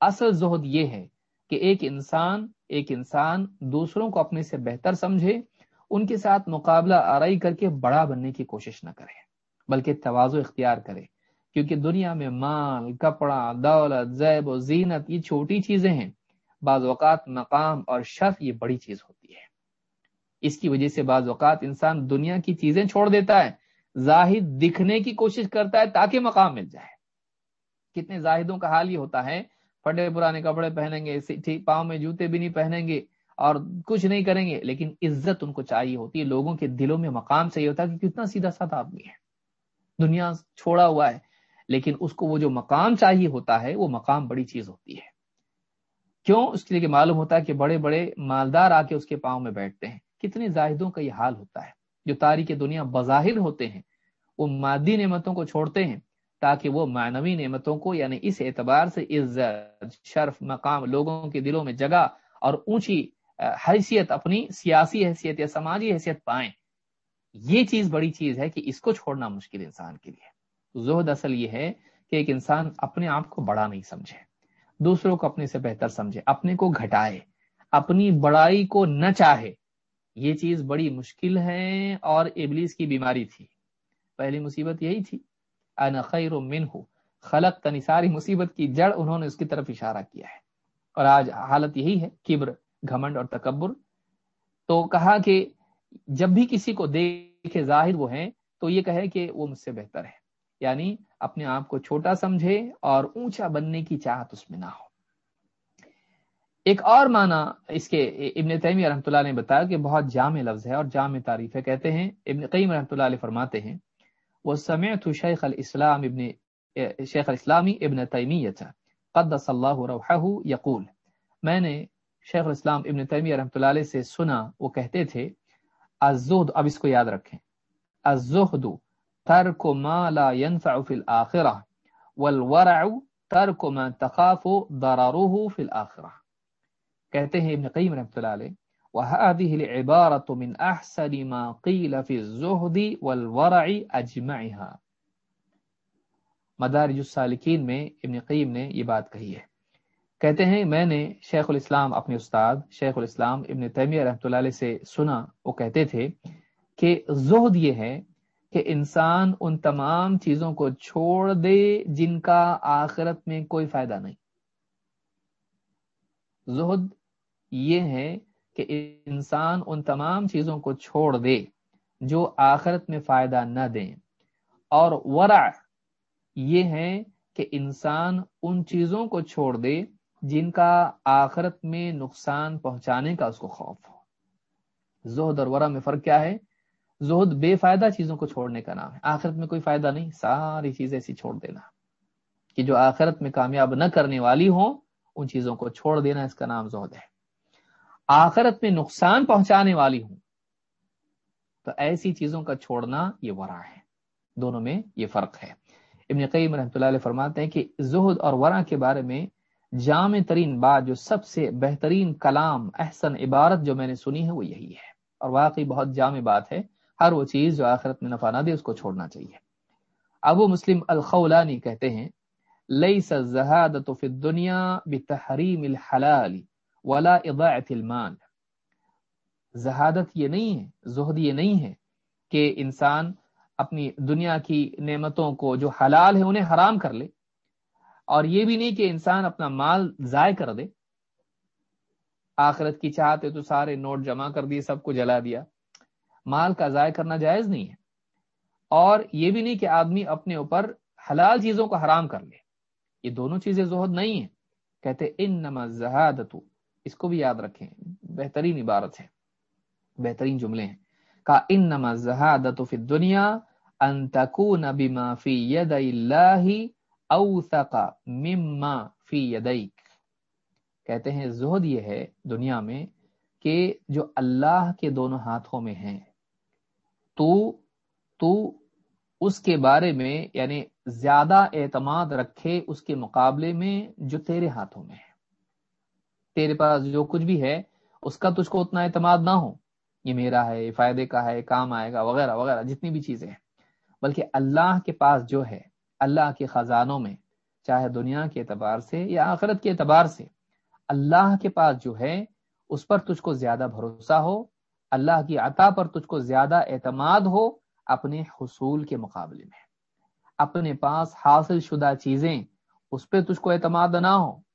اصل زہد یہ ہے کہ ایک انسان ایک انسان دوسروں کو اپنے سے بہتر سمجھے، ان کے ساتھ مقابلہ آرائی کر کے بڑا بننے کی کوشش نہ کرے، بلکہ توازو اختیار کرے۔ کیونکہ دنیا میں مال، کپڑا، دولت، زیب و زینت یہ چھوٹی چیزیں ہیں۔ بعض اوقات مقام اور شرف یہ بڑی چیز ہوتی ہے۔ اس کی وجہ سے بعض اوقات انسان دنیا کی چیزیں چھوڑ دیتا ہے۔ زاہد دکھنے کی کوشش کرتا ہے تاکہ مقام مل جائے۔ کتنے زاہدوں کا حال یہ ہوتا ہے، پھٹے پرانے کپڑے پہنیں گے پاؤں میں جوتے بھی نہیں پہنیں گے اور کچھ نہیں کریں گے، لیکن عزت ان کو چاہیے ہوتی ہے۔ لوگوں کے دلوں میں مقام چاہیے ہوتا ہے کہ کتنا سیدھا سادہ آدمی ہے۔ دنیا چھوڑا ہوا ہے، لیکن اس کو وہ جو مقام چاہیے ہوتا ہے، وہ مقام بڑی چیز ہوتی ہے۔ کیوں؟ اس کے لیے معلوم ہوتا ہے کہ بڑے بڑے مالدار آ کے اس کے پاؤں میں بیٹھتے ہیں۔ کتنے زاہدوں کا یہ حال ہوتا ہے۔ جو تاریخ دنیا بظاہر ہوتے ہیں، وہ مادی نعمتوں کو چھوڑتے ہیں تاکہ وہ معنوی نعمتوں کو یعنی اس اعتبار سے عزت، شرف، مقام لوگوں کے دلوں میں جگہ اور اونچی حیثیت، اپنی سیاسی حیثیت یا سماجی حیثیت پائیں۔ یہ چیز بڑی چیز ہے کہ اس کو چھوڑنا مشکل انسان کے لیے۔ زہد اصل یہ ہے کہ ایک انسان اپنے آپ کو بڑا نہیں سمجھے، دوسروں کو اپنے سے بہتر سمجھے، اپنے کو گھٹائے، اپنی بڑائی کو نہ چاہے۔ یہ چیز بڑی مشکل ہے اور ابلیس کی بیماری تھی۔ پہلی مصیبت یہی تھی۔ انا خیر منہ۔ خلق تنی ساری مصیبت کی جڑ انہوں نے اس کی طرف اشارہ کیا ہے۔ اور آج حالت یہی ہے، کبر، گھمنڈ اور تکبر۔ تو کہا کہ جب بھی کسی کو دیکھے ظاہر وہ ہیں، تو یہ کہے کہ وہ مجھ سے بہتر ہے۔ یعنی اپنے آپ کو چھوٹا سمجھے اور اونچا بننے کی چاہت اس میں نہ ہو۔ ایک اور معنی اس کے ابن تیمیہ رحمۃ اللہ نے بتایا کہ بہت جامع لفظ ہے اور جامع تعریف ہے۔ کہتے ہیں، ابن قیم رحمۃ اللہ علیہ فرماتے ہیں، وہ سمعت شیخ الاسلام ابن، شیخ الاسلامی ابن تیمیہ قدس اللہ روحہ یقول۔ میں نے شیخ الاسلام ابن تیمیہ رحمۃ اللہ علیہ سے سنا، وہ کہتے تھے، الزہد، اب اس کو یاد رکھیں۔ الزہد، ترک ما لا ينفع في الاخرہ، والورع، ترک ما تخاف ضرره في الاخرہ۔ کہتے ہیں ابن قیم رحمۃ اللہ علیہ، وهذه العبارة من احسن ما قيل في الزهد والورع اجمعها مدارج السالکین میں ابن قیم نے یہ بات کہی ہے۔ کہتے ہیں، میں نے شیخ الاسلام اپنے استاد شیخ الاسلام ابن تیمیہ رحمۃ اللہ علیہ سے سنا۔ وہ کہتے تھے کہ زہد یہ ہے کہ انسان ان تمام چیزوں کو چھوڑ دے جن کا آخرت میں کوئی فائدہ نہیں۔ زہد یہ ہے کہ انسان ان تمام چیزوں کو چھوڑ دے جو آخرت میں فائدہ نہ دیں۔ اور ورع یہ ہے کہ انسان ان چیزوں کو چھوڑ دے جن کا آخرت میں نقصان پہنچانے کا اس کو خوف ہو۔ زہد اور ورا میں فرق کیا ہے؟ زہد بے فائدہ چیزوں کو چھوڑنے کا نام ہے۔ آخرت میں کوئی فائدہ نہیں، ساری چیزیں ایسی چھوڑ دینا۔ کہ جو آخرت میں کامیاب نہ کرنے والی ہوں، ان چیزوں کو چھوڑ دینا اس کا نام زہد ہے۔ آخرت میں نقصان پہنچانے والی ہوں۔ تو ایسی چیزوں کا چھوڑنا یہ ورا ہے۔ دونوں میں یہ فرق ہے۔ ابن قیم رحمۃ اللہ علیہ فرماتے ہیں کہ زہد اور ورا کے بارے میں جامع ترین بات جو سب سے بہترین کلام، احسن عبارت جو میں نے سنی ہے وہ یہی ہے۔ اور واقعی بہت جامع بات ہے۔ ہر وہ چیز جو آخرت میں نفع نہ دے اس کو چھوڑنا چاہیے۔ ابو مسلم الخولانی کہتے ہیں، لیس الزہادت فی الدنیا بتحریم الحلال۔ ولا اضاعت المال۔ زہادت یہ نہیں ہے، زہد یہ نہیں ہے کہ انسان اپنی دنیا کی نعمتوں کو جو حلال ہے انہیں حرام کر لے، اور یہ بھی نہیں کہ انسان اپنا مال ضائع کر دے۔ آخرت کی چاہتے تو سارے نوٹ جمع کر دیے، سب کو جلا دیا۔ مال کا ضائع کرنا جائز نہیں ہے۔ اور یہ بھی نہیں کہ آدمی اپنے اوپر حلال چیزوں کو حرام کر لے۔ یہ دونوں چیزیں زہد نہیں ہیں۔ کہتے ان نماز اس کو بھی یاد رکھیں، بہترین عبارت ہے، بہترین جملے ہیں۔ کا ان نماز فی دنیا انتقون بما فی ید اللہ اوثق مما فی یدیک۔ کہتے ہیں، زہد یہ ہے دنیا میں کہ جو اللہ کے دونوں ہاتھوں میں ہیں، تو تو اس کے بارے میں یعنی زیادہ اعتماد رکھے اس کے مقابلے میں جو تیرے ہاتھوں میں ہے تیرے پاس جو کچھ بھی ہے، اس کا تجھ کو اتنا اعتماد نہ ہو۔ یہ میرا ہے، یہ فائدے کا ہے کام آئے گا، وغیرہ وغیرہ، جتنی بھی چیزیں ہیں۔ بلکہ اللہ کے پاس جو ہے، اللہ کے خزانوں میں، چاہے دنیا کے اعتبار سے یا آخرت کے اعتبار سے، اللہ کے پاس جو ہے، اس پر تجھ کو زیادہ بھروسہ ہو، اللہ کی عطا پر تجھ کو زیادہ اعتماد ہو، اپنے حصول کے مقابلے میں۔ اپنے پاس حاصل شدہ چیزیں، اس پہ تجھ کو اعتماد نہ ہو۔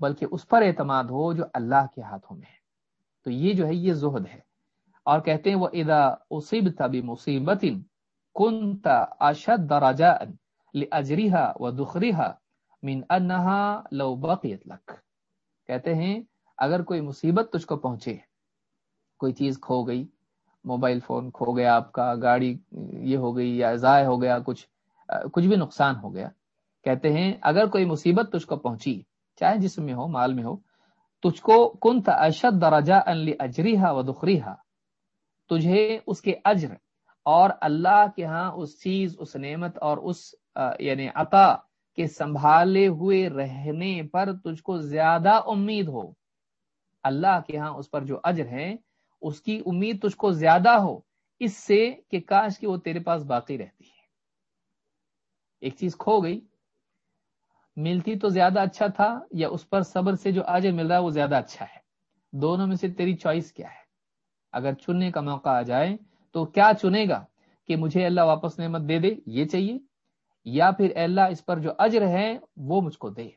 بلکہ اس پر اعتماد ہو جو اللہ کے ہاتھوں میں ہے۔ تو یہ جو ہے، یہ زہد ہے۔ اور کہتے ہیں، وہ ادا اصیب تبھی مصیبت کن اشد دراجا اجریحا و دخریحا من انہا لو بقیت لک۔ کہتے ہیں، اگر کوئی مصیبت تجھ کو پہنچے، کوئی چیز کھو گئی، موبائل فون کھو گیا آپ کا، گاڑی یہ ہو گئی یا ضائع ہو گیا، کچھ کچھ بھی نقصان ہو گیا۔ کہتے ہیں، اگر کوئی مصیبت تجھ کو پہنچی چاہے جسم میں ہو، مال میں ہو، تجھ کو کن اشد درجہ اجریحا و دخریحا تجھے اس کے اجر اور اللہ کے ہاں اس چیز، اس نعمت اور اس یعنی عطا کے سنبھالے ہوئے رہنے پر تجھ کو زیادہ امید ہو۔ اللہ کے ہاں اس پر جو اجر ہے، اس کی امید تجھ کو زیادہ ہو۔ اس سے کہ کاش کہ وہ تیرے پاس باقی رہتی۔ ہے ایک چیز کھو گئی ملتی تو زیادہ اچھا تھا یا اس پر صبر سے جو آج مل رہا ہے وہ زیادہ اچھا ہے؟ دونوں میں سے تیری چوائس کیا ہے؟ اگر چننے کا موقع آ جائے تو کیا چنے گا کہ مجھے اللہ واپس نعمت دے دے، یہ چاہیے؟ یا پھر اللہ اس پر جو اجر ہے وہ مجھ کو دے۔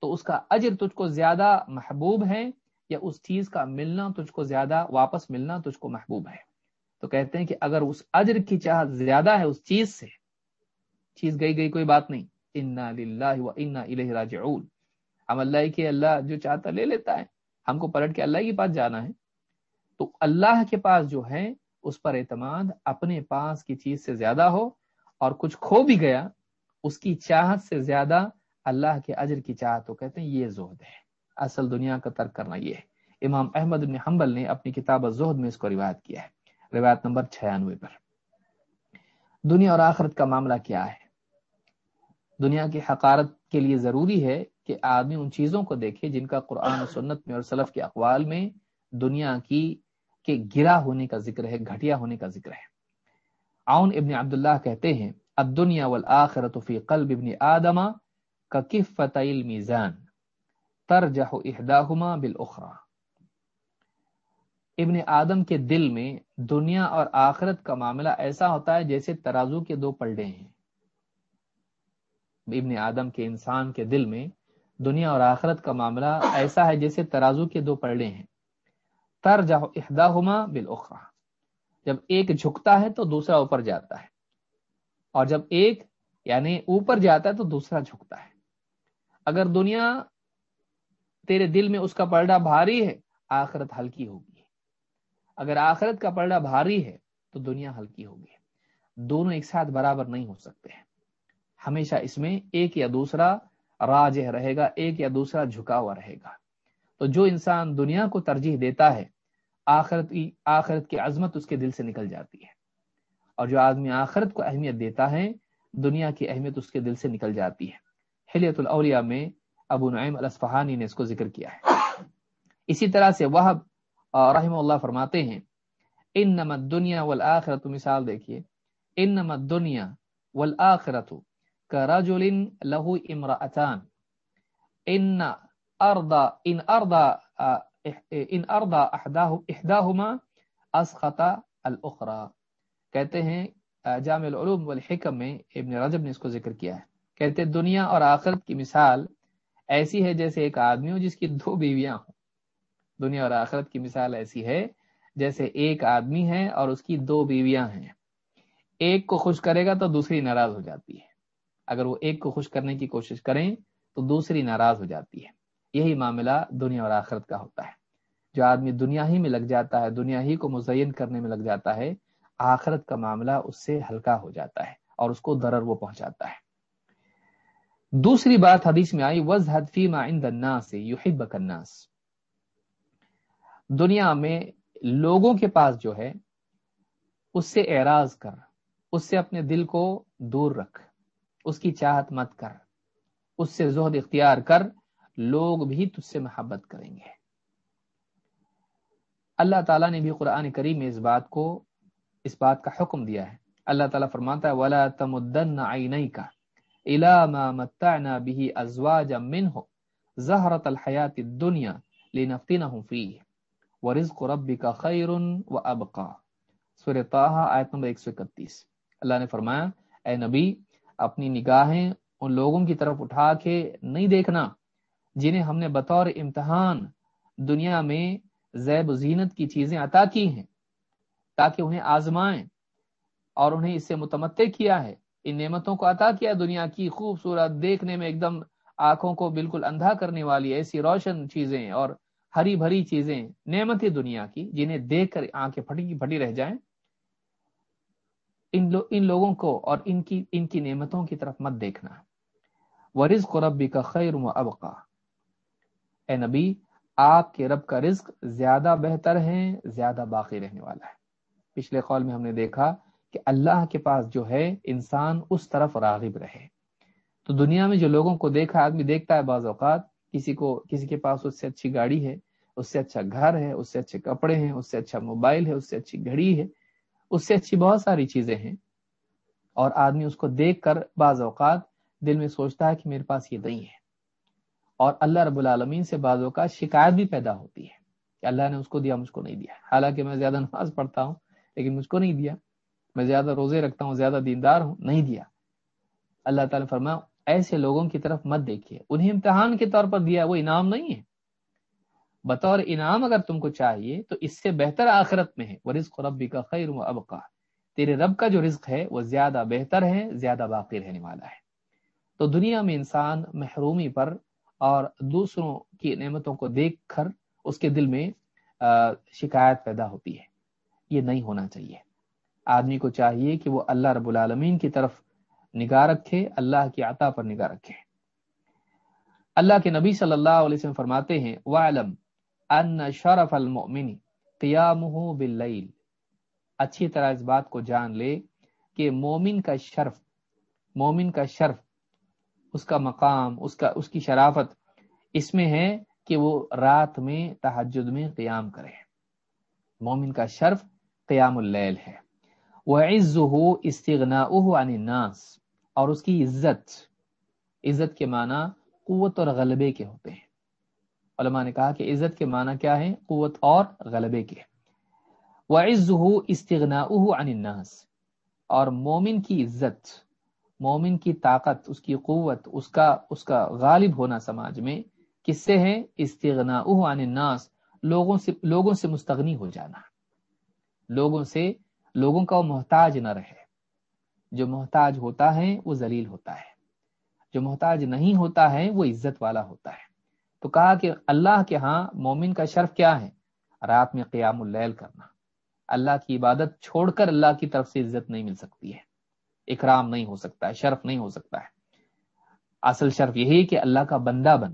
تو اس کا اجر تجھ کو زیادہ محبوب ہے یا اس چیز کا ملنا تجھ کو زیادہ واپس ملنا تجھ کو محبوب ہے؟ تو کہتے ہیں کہ اگر اس اجر کی چاہت زیادہ ہے اس چیز سے، چیز گئی گئی کوئی بات نہیں انا للہ و انا الہ راجعون۔ ہم اللہ کے اللہ جو چاہتا لے لیتا ہے۔ ہم کو پلٹ کے اللہ کے پاس جانا ہے۔ تو اللہ کے پاس جو ہے، اس پر اعتماد اپنے پاس کی چیز سے زیادہ ہو اور کچھ کھو بھی گیا، اس کی چاہت سے زیادہ اللہ کے اجر کی چاہت تو کہتے ہیں یہ زہد ہے۔ اصل دنیا کا ترک کرنا یہ ہے۔ امام احمد بن حنبل نے اپنی کتاب زہد میں اس کو روایت کیا ہے۔ روایت نمبر چھیانوے پر۔ دنیا اور آخرت کا معاملہ کیا ہے؟ دنیا کی حقارت کے لیے ضروری ہے کہ آدمی ان چیزوں کو دیکھے جن کا قرآن و سنت میں اور سلف کے اقوال میں دنیا کی کے گرا ہونے کا ذکر ہے، گھٹیا ہونے کا ذکر ہے۔ عون ابن عبداللہ کہتے ہیں، الدنیا والآخرت فی قلب ابن آدم کا کفت المیزان ترجح احداہما بالاخرى۔ ابن آدم کے دل میں دنیا اور آخرت کا معاملہ ایسا ہوتا ہے جیسے ترازو کے دو پلڈے ہیں۔ ابن آدم کے انسان کے دل میں دنیا اور آخرت کا معاملہ ایسا ہے جیسے ترازو کے دو پلڑے ہیں۔ تر جاؤ احداہما بالاخرى۔ جب ایک جھکتا ہے تو دوسرا اوپر جاتا ہے۔ اور جب ایک یعنی اوپر جاتا ہے تو دوسرا جھکتا ہے۔ اگر دنیا تیرے دل میں اس کا پلڑا بھاری ہے، آخرت ہلکی ہوگی۔ اگر آخرت کا پلڑا بھاری ہے تو دنیا ہلکی ہوگی۔ دونوں ایک ساتھ برابر نہیں ہو سکتے۔ ہیں ہمیشہ اس میں ایک یا دوسرا راج رہے گا، ایک یا دوسرا جھکا ہوا رہے گا۔ تو جو انسان دنیا کو ترجیح دیتا ہے، آخرت کی آخرت کی عظمت اس کے دل سے نکل جاتی ہے۔ اور جو آدمی آخرت کو اہمیت دیتا ہے، دنیا کی اہمیت اس کے دل سے نکل جاتی ہے۔ حلیت الاولیاء میں ابو نعیم الاسفہانی نے اس کو ذکر کیا ہے۔ اسی طرح سے وہ رحم اللہ فرماتے ہیں ان نمت دنیا والآخرت مثال دیکھیے۔ ان نمت دنیا والآخرت كرجل له امرأتان. ان ارضى ان ارضى ان ارضى احداهما اسخط الاخرى کہتے ہیں، جامع العلوم والحکم میں ابن رجب نے اس کو ذکر کیا ہے۔ کہتے ہیں، دنیا اور آخرت کی مثال ایسی ہے جیسے ایک آدمی ہو جس کی دو بیویاں ہوں۔ دنیا اور آخرت کی مثال ایسی ہے جیسے ایک آدمی ہے اور اس کی دو بیویاں ہیں۔ ایک کو خوش کرے گا تو دوسری ناراض ہو جاتی ہے۔ اگر وہ ایک کو خوش کرنے کی کوشش کریں تو دوسری ناراض ہو جاتی ہے۔ یہی معاملہ دنیا اور آخرت کا ہوتا ہے۔ جو آدمی دنیا ہی میں لگ جاتا ہے، دنیا ہی کو مزین کرنے میں لگ جاتا ہے، آخرت کا معاملہ اس سے ہلکا ہو جاتا ہے اور اس کو درر وہ پہنچاتا ہے۔ دوسری بات حدیث میں آئی وز حدفی سے یوحب الناس۔ دنیا میں لوگوں کے پاس جو ہے، اس سے اعراض کر، اس سے اپنے دل کو دور رکھ۔ اس کی چاہت مت کر۔ اس سے زہد اختیار کر۔ لوگ بھی تجھ سے محبت کریں گے۔ اللہ تعالیٰ نے بھی قرآن کریم میں اس بات کو، اس بات کا حکم دیا ہے۔ اللہ تعالیٰ فرماتا ہے، ولا تمدن عینیک الى ما متعنا به ازواجا منه زهرة الحیات الدنیا لنفتنهم فيه ورزق ربک خیر وابقا سورہ طه آیت نمبر 131 اللہ نے فرمایا، اے نبی اپنی نگاہیں ان لوگوں کی طرف اٹھا کے نہیں دیکھنا جنہیں ہم نے بطور امتحان دنیا میں زیب و زینت کی چیزیں عطا کی ہیں، تاکہ انہیں آزمائیں اور انہیں اس سے متمتع کیا ہے۔ ان نعمتوں کو عطا کیا دنیا کی خوبصورت، دیکھنے میں ایک دم آنکھوں کو بالکل اندھا کرنے والی ایسی روشن چیزیں اور ہری بھری چیزیں نعمت دنیا کی، جنہیں دیکھ کر آنکھیں پھٹی پھٹی رہ جائیں۔ ان, لو ان لوگوں کو اور ان کی ان کی نعمتوں کی طرف مت دیکھنا۔ ورز قربی کا خیر و ابقا اے نبی آپ کے رب کا رزق زیادہ بہتر ہے زیادہ باقی رہنے والا ہے۔ پچھلے قول میں ہم نے دیکھا کہ اللہ کے پاس جو ہے انسان اس طرف راغب رہے۔ تو دنیا میں جو لوگوں کو دیکھا آدمی دیکھتا ہے بعض اوقات کسی کو کسی کے پاس اس سے اچھی گاڑی ہے اس سے اچھا گھر ہے اس سے اچھے کپڑے ہیں اس سے اچھا موبائل ہے اس سے اچھی گھڑی ہے اس سے اچھی بہت ساری چیزیں ہیں۔ اور آدمی اس کو دیکھ کر بعض اوقات دل میں سوچتا ہے کہ میرے پاس یہ نہیں ہے۔ اور اللہ رب العالمین سے بعض اوقات شکایت بھی پیدا ہوتی ہے کہ اللہ نے اس کو دیا، مجھ کو نہیں دیا۔ حالانکہ میں زیادہ نماز پڑھتا ہوں، لیکن مجھ کو نہیں دیا۔ میں زیادہ روزے رکھتا ہوں، زیادہ دیندار ہوں، نہیں دیا۔ اللہ تعالیٰ فرما ایسے لوگوں کی طرف مت دیکھیے۔ انہیں امتحان کے طور پر دیا، وہ انعام نہیں ہے بطور انعام اگر تم کو چاہیے، تو اس سے بہتر آخرت میں ہے۔ وہ رزق ربی کا خیر و ابقا۔ تیرے رب کا جو رزق ہے، وہ زیادہ بہتر ہے، زیادہ باقی رہنے والا ہے۔ تو دنیا میں انسان محرومی پر اور دوسروں کی نعمتوں کو دیکھ کر اس کے دل میں شکایت پیدا ہوتی ہے۔ یہ نہیں ہونا چاہیے۔ آدمی کو چاہیے کہ وہ اللہ رب العالمین کی طرف نگاہ رکھے، اللہ کی عطا پر نگاہ رکھے۔ اللہ کے نبی صلی اللہ علیہ وسلم فرماتے ہیں وَعلم ان شرف المؤمن قیامہ باللیل۔ اچھی طرح اس بات کو جان لے کہ مومن کا شرف، مومن کا شرف، اس کا مقام، اس کا، اس کی شرافت اس میں ہے کہ وہ رات میں تحجد میں قیام کرے۔ مومن کا شرف قیام اللیل ہے۔ وہ عز ہو استغنا عن الناس۔ اور اس کی عزت عزت کے معنی قوت اور غلبے کے ہوتے ہیں۔ علماء نے کہا کہ عزت کے معنی کیا ہے قوت اور غلبے کے۔ وہ عز ہو استغنا عن الناس۔ اور مومن کی عزت، مومن کی طاقت، اس کی قوت، اس کا اس کا غالب ہونا سماج میں کس سے ہے؟ استغنا عن الناس۔ لوگوں سے لوگوں سے مستغنی ہو جانا۔ لوگوں سے، لوگوں کا وہ محتاج نہ رہے۔ جو محتاج ہوتا ہے، وہ ذلیل ہوتا ہے۔ جو محتاج نہیں ہوتا ہے، وہ عزت والا ہوتا ہے۔ تو کہا کہ اللہ کے ہاں مومن کا شرف کیا ہے؟ رات میں قیام اللیل کرنا۔ اللہ کی عبادت چھوڑ کر اللہ کی طرف سے عزت نہیں مل سکتی ہے۔ اکرام نہیں ہو سکتا ہے، شرف نہیں ہو سکتا ہے۔ اصل شرف یہی کہ اللہ کا بندہ بن۔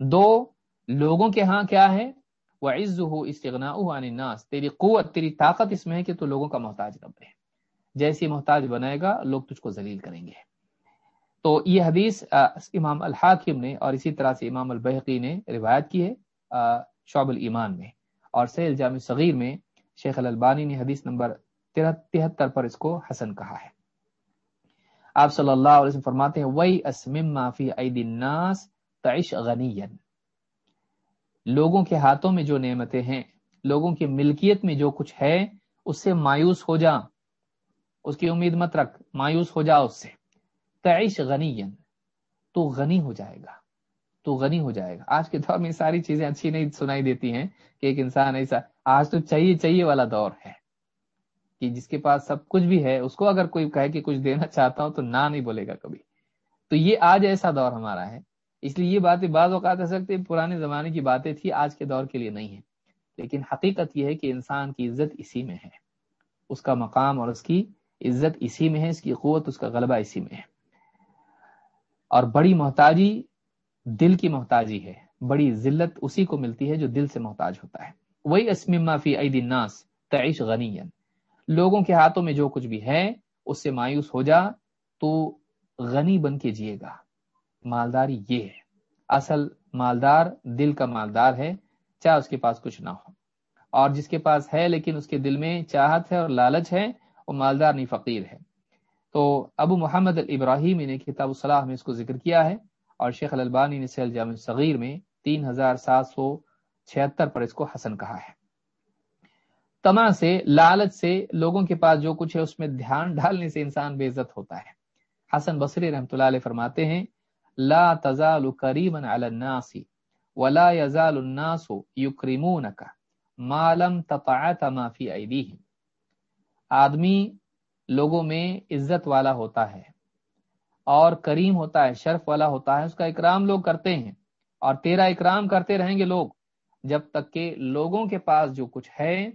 دو، لوگوں کے ہاں کیا ہے؟ وہ عز ہو استغنا الناس۔ تیری قوت، تیری طاقت اس میں ہے کہ تو لوگوں کا محتاج نہ بنے جیسی محتاج بنائے گا، لوگ تجھ کو ذلیل کریں گے۔ تو یہ حدیث امام الحاکم نے اور اسی طرح سے امام البحقی نے روایت کی ہے شعب الایمان میں اور سیل جامع صغیر میں شیخ الالبانی نے حدیث نمبر تہتر پر اس کو حسن کہا ہے۔ آپ صلی اللہ علیہ وسلم فرماتے ہیں وئی اسمم فی عید الناس تعش غنی لوگوں کے ہاتھوں میں جو نعمتیں ہیں، لوگوں کی ملکیت میں جو کچھ ہے، اس سے مایوس ہو جا۔ اس کی امید مت رکھ، مایوس ہو جا اس سے۔ تعش غنی تو غنی ہو جائے گا، تو غنی ہو جائے گا۔ آج کے دور میں ساری چیزیں اچھی نہیں سنائی دیتی ہیں کہ ایک انسان ایسا، آج تو چاہیے چاہیے والا دور ہے کہ جس کے پاس سب کچھ بھی ہے، اس کو اگر کوئی کہے کہ کچھ دینا چاہتا ہوں تو نہ نہیں بولے گا کبھی۔ تو یہ آج ایسا دور ہمارا ہے۔ اس لیے یہ باتیں بعض اوقات سکتے پرانے زمانے کی باتیں تھی آج کے دور کے لیے نہیں ہے لیکن حقیقت یہ ہے کہ انسان کی عزت اسی میں ہے۔ اس کا مقام اور اس کی عزت اسی میں ہے، اس کی قوت، اس کا غلبہ اسی میں ہے۔ اور بڑی محتاجی دل کی محتاجی ہے۔ بڑی ذلت اسی کو ملتی ہے جو دل سے محتاج ہوتا ہے۔ وہی اسما فی عید الناس، تعیش غنی لوگوں کے ہاتھوں میں جو کچھ بھی ہے، اس سے مایوس ہو جا، تو غنی بن کے جیے گا۔ مالداری یہ ہے۔ اصل مالدار دل کا مالدار ہے، چاہے اس کے پاس کچھ نہ ہو۔ اور جس کے پاس ہے، لیکن اس کے دل میں چاہت ہے اور لالچ ہے، وہ مالدار نہیں، فقیر ہے۔ تو ابو محمد الابراہیمی نے کتاب الصلاح میں اس کو ذکر کیا ہے اور شیخ البانی نے سیل جامع صغیر میں تین ہزار سات سو چھہتر پر اس کو حسن کہا ہے۔ تما سے، لالچ سے، لوگوں کے پاس جو کچھ ہے اس میں دھیان ڈالنے سے انسان بے عزت ہوتا ہے۔ حسن بصری رحمۃ اللہ علیہ فرماتے ہیں، لا تزال کریما علی الناس ولا يزال الناس يكرمونك ما لم تطعت ما في ایدیہم۔ آدمی لوگوں میں عزت والا ہوتا ہے اور کریم ہوتا ہے، شرف والا ہوتا ہے، اس کا اکرام لوگ کرتے ہیں اور تیرا اکرام کرتے رہیں گے لوگ۔ جب تک کہ لوگوں کے پاس جو کچھ ہے،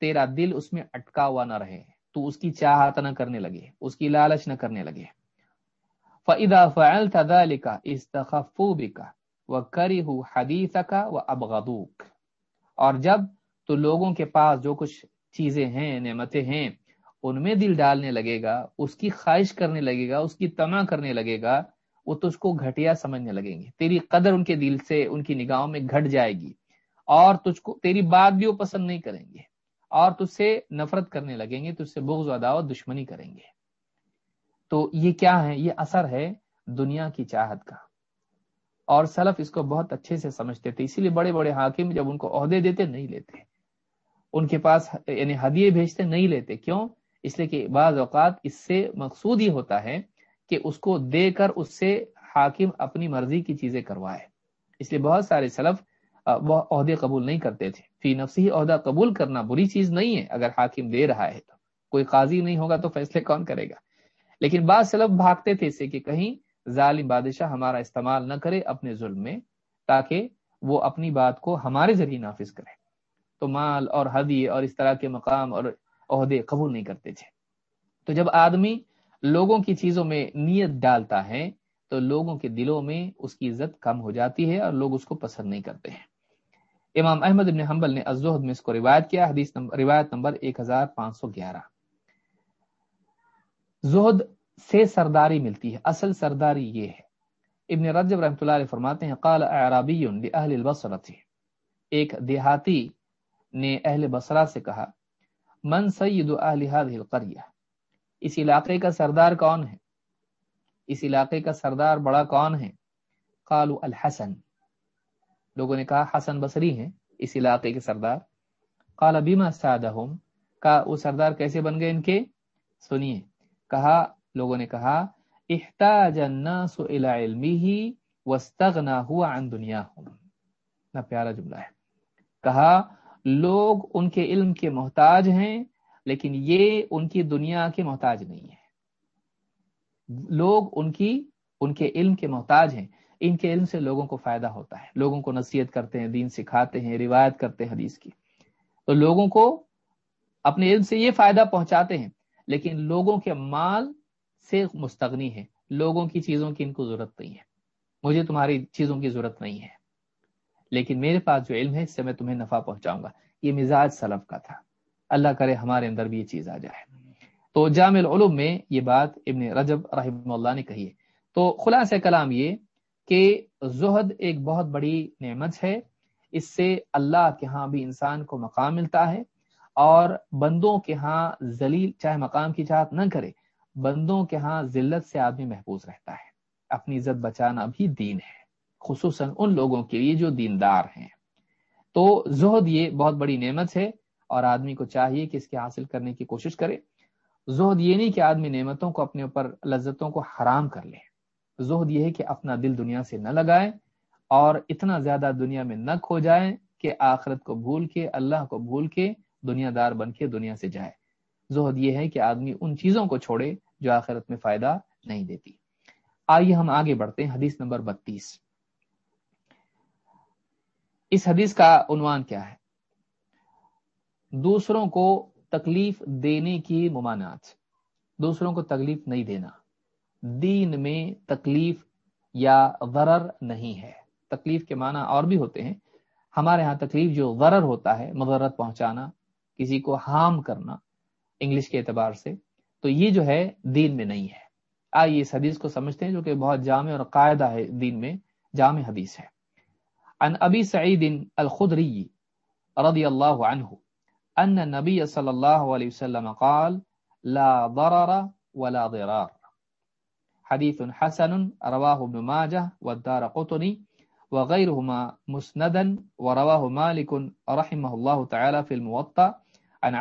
تیرا دل اس میں اٹکا ہوا نہ رہے۔ تو اس کی چاہت نہ کرنے لگے، اس کی لالچ نہ کرنے لگے۔ فَإِذَا فَعَلْتَ ذَلِكَ اسْتَخَفُوا بِكَ وَكَرِهُ حَدِيثَكَ وَأَبْغَضُوكَ۔ اور جب تو لوگوں کے پاس جو کچھ چیزیں ہیں، نعمتیں ہیں ان میں دل ڈالنے لگے گا، اس کی خواہش کرنے لگے گا، اس کی تما کرنے لگے گا، وہ تجھ کو گھٹیا سمجھنے لگیں گے۔ تیری قدر ان کے دل سے، ان کی نگاہوں میں گھٹ جائے گی۔ اور تجھ کو، تیری بات بھی وہ پسند نہیں کریں گے۔ اور تجھ سے نفرت کرنے لگیں گے، تجھ سے بغض عداوت دشمنی کریں گے۔ تو یہ کیا ہے؟ یہ اثر ہے دنیا کی چاہت کا۔ اور سلف اس کو بہت اچھے سے سمجھتے تھے، اسی لیے بڑے بڑے حاکم جب ان کو عہدے دیتے، نہیں لیتے۔ ان کے پاس یعنی ہدیے بھیجتے، نہیں لیتے۔ کیوں؟ اس لیے کہ بعض اوقات اس سے مقصود ہی ہوتا ہے کہ اس کو دے کر اس سے حاکم اپنی مرضی کی چیزیں کروائے۔ اس لیے بہت سارے سلف وہ عہدے قبول نہیں کرتے تھے۔ فی نفسی عہدہ قبول کرنا بری چیز نہیں ہے۔ اگر حاکم دے رہا ہے تو کوئی قاضی نہیں ہوگا تو فیصلے کون کرے گا؟ لیکن بعض سلف بھاگتے تھے اس سے کہ کہیں ظالم بادشاہ ہمارا استعمال نہ کرے اپنے ظلم میں تاکہ وہ اپنی بات کو ہمارے ذریعے نافذ کرے۔ تو مال اور حدی اور اس طرح کے مقام اور عہدے قبول نہیں کرتے تھے۔ تو جب آدمی لوگوں کی چیزوں میں نیت ڈالتا ہے، تو لوگوں کے دلوں میں اس کی عزت کم ہو جاتی ہے اور لوگ اس کو پسند نہیں کرتے ہیں۔ امام احمد ابن حنبل نے الزہد میں اس کو روایت کیا، حدیث نمبر روایت نمبر 1511 زہد سے سرداری ملتی ہے، اصل سرداری یہ ہے۔ ابن رجب رحمۃ اللہ علیہ فرماتے ہیں، قال اعرابی لاہل البصرہ ایک دیہاتی نے اہل بصرہ سے کہا من سید اہل هذه القريه اس علاقے کا سردار کون ہے؟ اس علاقے کا سردار بڑا کون ہے؟ قالوا الحسن۔ لوگوں نے کہا، حسن بصری ہیں اس علاقے کے سردار۔ قال، بما سادهم کا وہ سردار کیسے بن گئے ان کے؟ سنیے۔ کہا، لوگوں نے کہا، احتاج الناس الى علمه واستغنى هو عن دنياهم نہ پیارا جملہ ہے۔ کہا لوگ ان کے علم کے محتاج ہیں، لیکن یہ ان کی دنیا کے محتاج نہیں ہے لوگ ان کی، ان کے علم کے محتاج ہیں۔ ان کے علم سے لوگوں کو فائدہ ہوتا ہے۔ لوگوں کو نصیحت کرتے ہیں، دین سکھاتے ہیں، روایت کرتے ہیں حدیث کی۔ تو لوگوں کو اپنے علم سے یہ فائدہ پہنچاتے ہیں، لیکن لوگوں کے مال سے مستغنی ہے لوگوں کی چیزوں کی ان کو ضرورت نہیں ہے۔ مجھے تمہاری چیزوں کی ضرورت نہیں ہے۔ لیکن میرے پاس جو علم ہے، اس سے میں تمہیں نفع پہنچاؤں گا۔ یہ مزاج سلف کا تھا۔ اللہ کرے ہمارے اندر بھی یہ چیز آ جائے۔ تو جامع العلوم میں یہ بات ابن رجب رحم اللہ نے کہی ہے۔ تو خلاص کلام یہ کہ زہد ایک بہت بڑی نعمت ہے۔ اس سے اللہ کے ہاں بھی انسان کو مقام ملتا ہے اور بندوں کے ہاں ذلیل چاہے مقام کی چاہت نہ کرے، بندوں کے ہاں ذلت سے آدمی محفوظ رہتا ہے۔ اپنی عزت بچانا بھی دین ہے۔ خصوصاً ان لوگوں کے لیے جو دیندار ہیں۔ تو زہد یہ بہت بڑی نعمت ہے اور آدمی کو چاہیے کہ اس کے حاصل کرنے کی کوشش کرے۔ زہد یہ نہیں کہ آدمی نعمتوں کو اپنے اوپر لذتوں کو حرام کر لے۔ زہد یہ ہے کہ اپنا دل دنیا سے نہ لگائے اور اتنا زیادہ دنیا میں نہ کھو جائیں کہ آخرت کو بھول کے، اللہ کو بھول کے دنیا دار بن کے دنیا سے جائے۔ زہد یہ ہے کہ آدمی ان چیزوں کو چھوڑے جو آخرت میں فائدہ نہیں دیتی۔ آئیے ہم آگے بڑھتے ہیں، حدیث نمبر بتیس۔ اس حدیث کا عنوان کیا ہے؟ دوسروں کو تکلیف دینے کی ممانعت، دوسروں کو تکلیف نہیں دینا۔ دین میں تکلیف یا غرر نہیں ہے۔ تکلیف کے معنی اور بھی ہوتے ہیں۔ ہمارے ہاں تکلیف جو غرر ہوتا ہے مغرت پہنچانا، کسی کو ہارم کرنا انگلش کے اعتبار سے، تو یہ جو ہے دین میں نہیں ہے۔ آئیے اس حدیث کو سمجھتے ہیں جو کہ بہت جامع اور قاعدہ ہے دین میں، جامع حدیث ہے۔ ان ابی سعید الخدری رضی اللہ عنہ ان نبی صلی اللہ علیہ وسلم قال لا ضرر ولا ضرار. حدیث حسن رواہ ابن ماجہ والدار قطنی وغيرهما مسندا ورواه مالك رحمه الله تعالى في الموطأ عن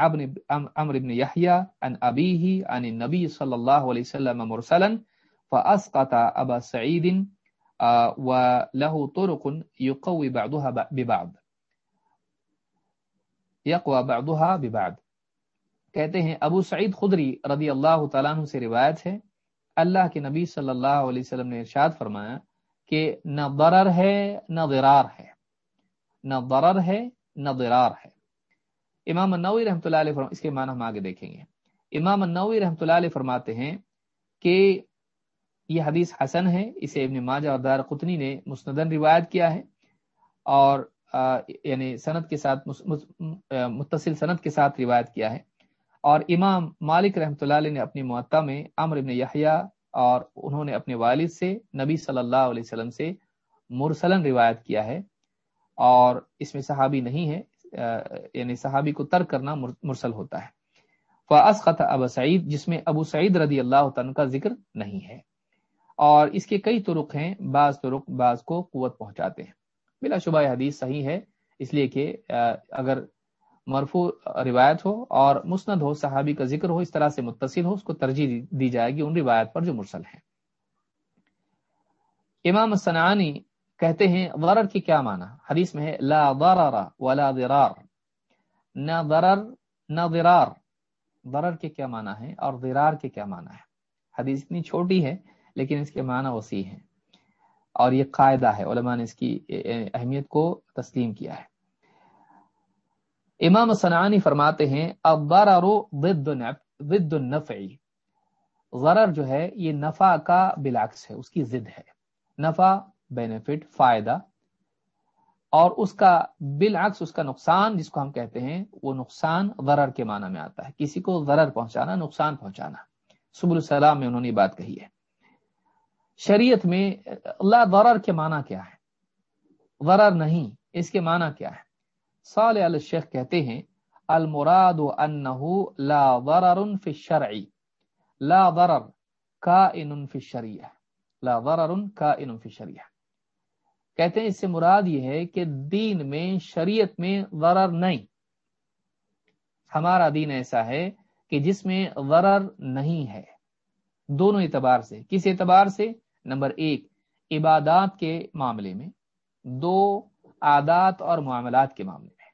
عمرو بن يحيى عن أبيه عن النبي صلى الله عليه وسلم مرسلا فأسقط أبا سعيد وله طرق يقوي بعضها ببعض. يقوى بعضها ببعض. کہتے ہیں، ابو سعید خدری رضی اللہ تعالیٰ عنہ سے روایت ہے، اللہ کے نبی صلی اللہ علیہ وسلم نے ارشاد فرمایا کہ نہ ضرر ہے، نہ ضرار ہے. نہ ضرر ہے، نہ ضرار ہے. امام النوی رحمۃ اللہ علیہ اس کے معنی ہم آگے دیکھیں گے. امام النوی رحمۃ اللہ علیہ فرماتے ہیں کہ یہ حدیث حسن ہے، اسے ابن ماجہ اور دار قطنی نے مسندن روایت کیا ہے اور یعنی صنعت کے ساتھ متصل صنعت کے ساتھ روایت کیا ہے۔ اور امام مالک رحمۃ اللہ علیہ نے اپنی معطا میں امر ابن یحییٰ اور انہوں نے اپنے والد سے، نبی صلی اللہ علیہ وسلم سے مرسلن روایت کیا ہے۔ اور اس میں صحابی نہیں ہے یعنی صحابی کو ترک کرنا مرسل ہوتا ہے۔ فاس خط ابو سعید جس میں ابو سعید رضی اللہ عنہ کا ذکر نہیں ہے۔ اور اس کے کئی طرق ہیں، بعض طرق بعض کو قوت پہنچاتے ہیں۔ بلا شبہ حدیث صحیح ہے، اس لیے کہ اگر مرفوع روایت ہو اور مسند ہو، صحابی کا ذکر ہو، اس طرح سے متصل ہو، اس کو ترجیح دی جائے گی ان روایت پر جو مرسل ہیں۔ امام سنانی کہتے ہیں غرر کی کیا معنی؟ حدیث میں ہے، لا ضرر ولا ضرار۔ نہ ضرر، نہ ضرار۔ ضرر کے کیا معنی ہے اور ضرار کے کیا معنی ہے حدیث اتنی چھوٹی ہے لیکن اس کے معنی وسیع ہیں۔ اور یہ قاعدہ ہے، علماء نے اس کی اہمیت کو تسلیم کیا ہے۔ امام سنانی فرماتے ہیں، الضرر ضد ضد النفع۔ ضرر جو ہے، یہ نفع کا بالعکس ہے، اس کی ضد ہے۔ نفع بینیفٹ فائدہ۔ اور اس کا بالعکس، اس کا نقصان جس کو ہم کہتے ہیں، وہ نقصان ضرر کے معنی میں آتا ہے۔ کسی کو ضرر پہنچانا، نقصان پہنچانا۔ سبل السلام میں انہوں نے بات کہی ہے۔ شریعت میں اللہ ضرر کے معنی کیا ہے؟ ضرر نہیں، اس کے معنی کیا ہے؟ صالح الشیخ کہتے ہیں، المراد انه لا ضرر في الشرع. لا ضرر كائن في الشریعہ. لا ضرر كائن في الشریعہ. کہتے ہیں، اس سے مراد یہ ہے کہ دین میں، شریعت میں ضرر نہیں. ہمارا دین ایسا ہے کہ جس میں ضرر نہیں ہے. دونوں اعتبار سے، کس اعتبار سے؟ نمبر ایک، عبادات کے معاملے میں، دو، عادات اور معاملات کے معاملے میں۔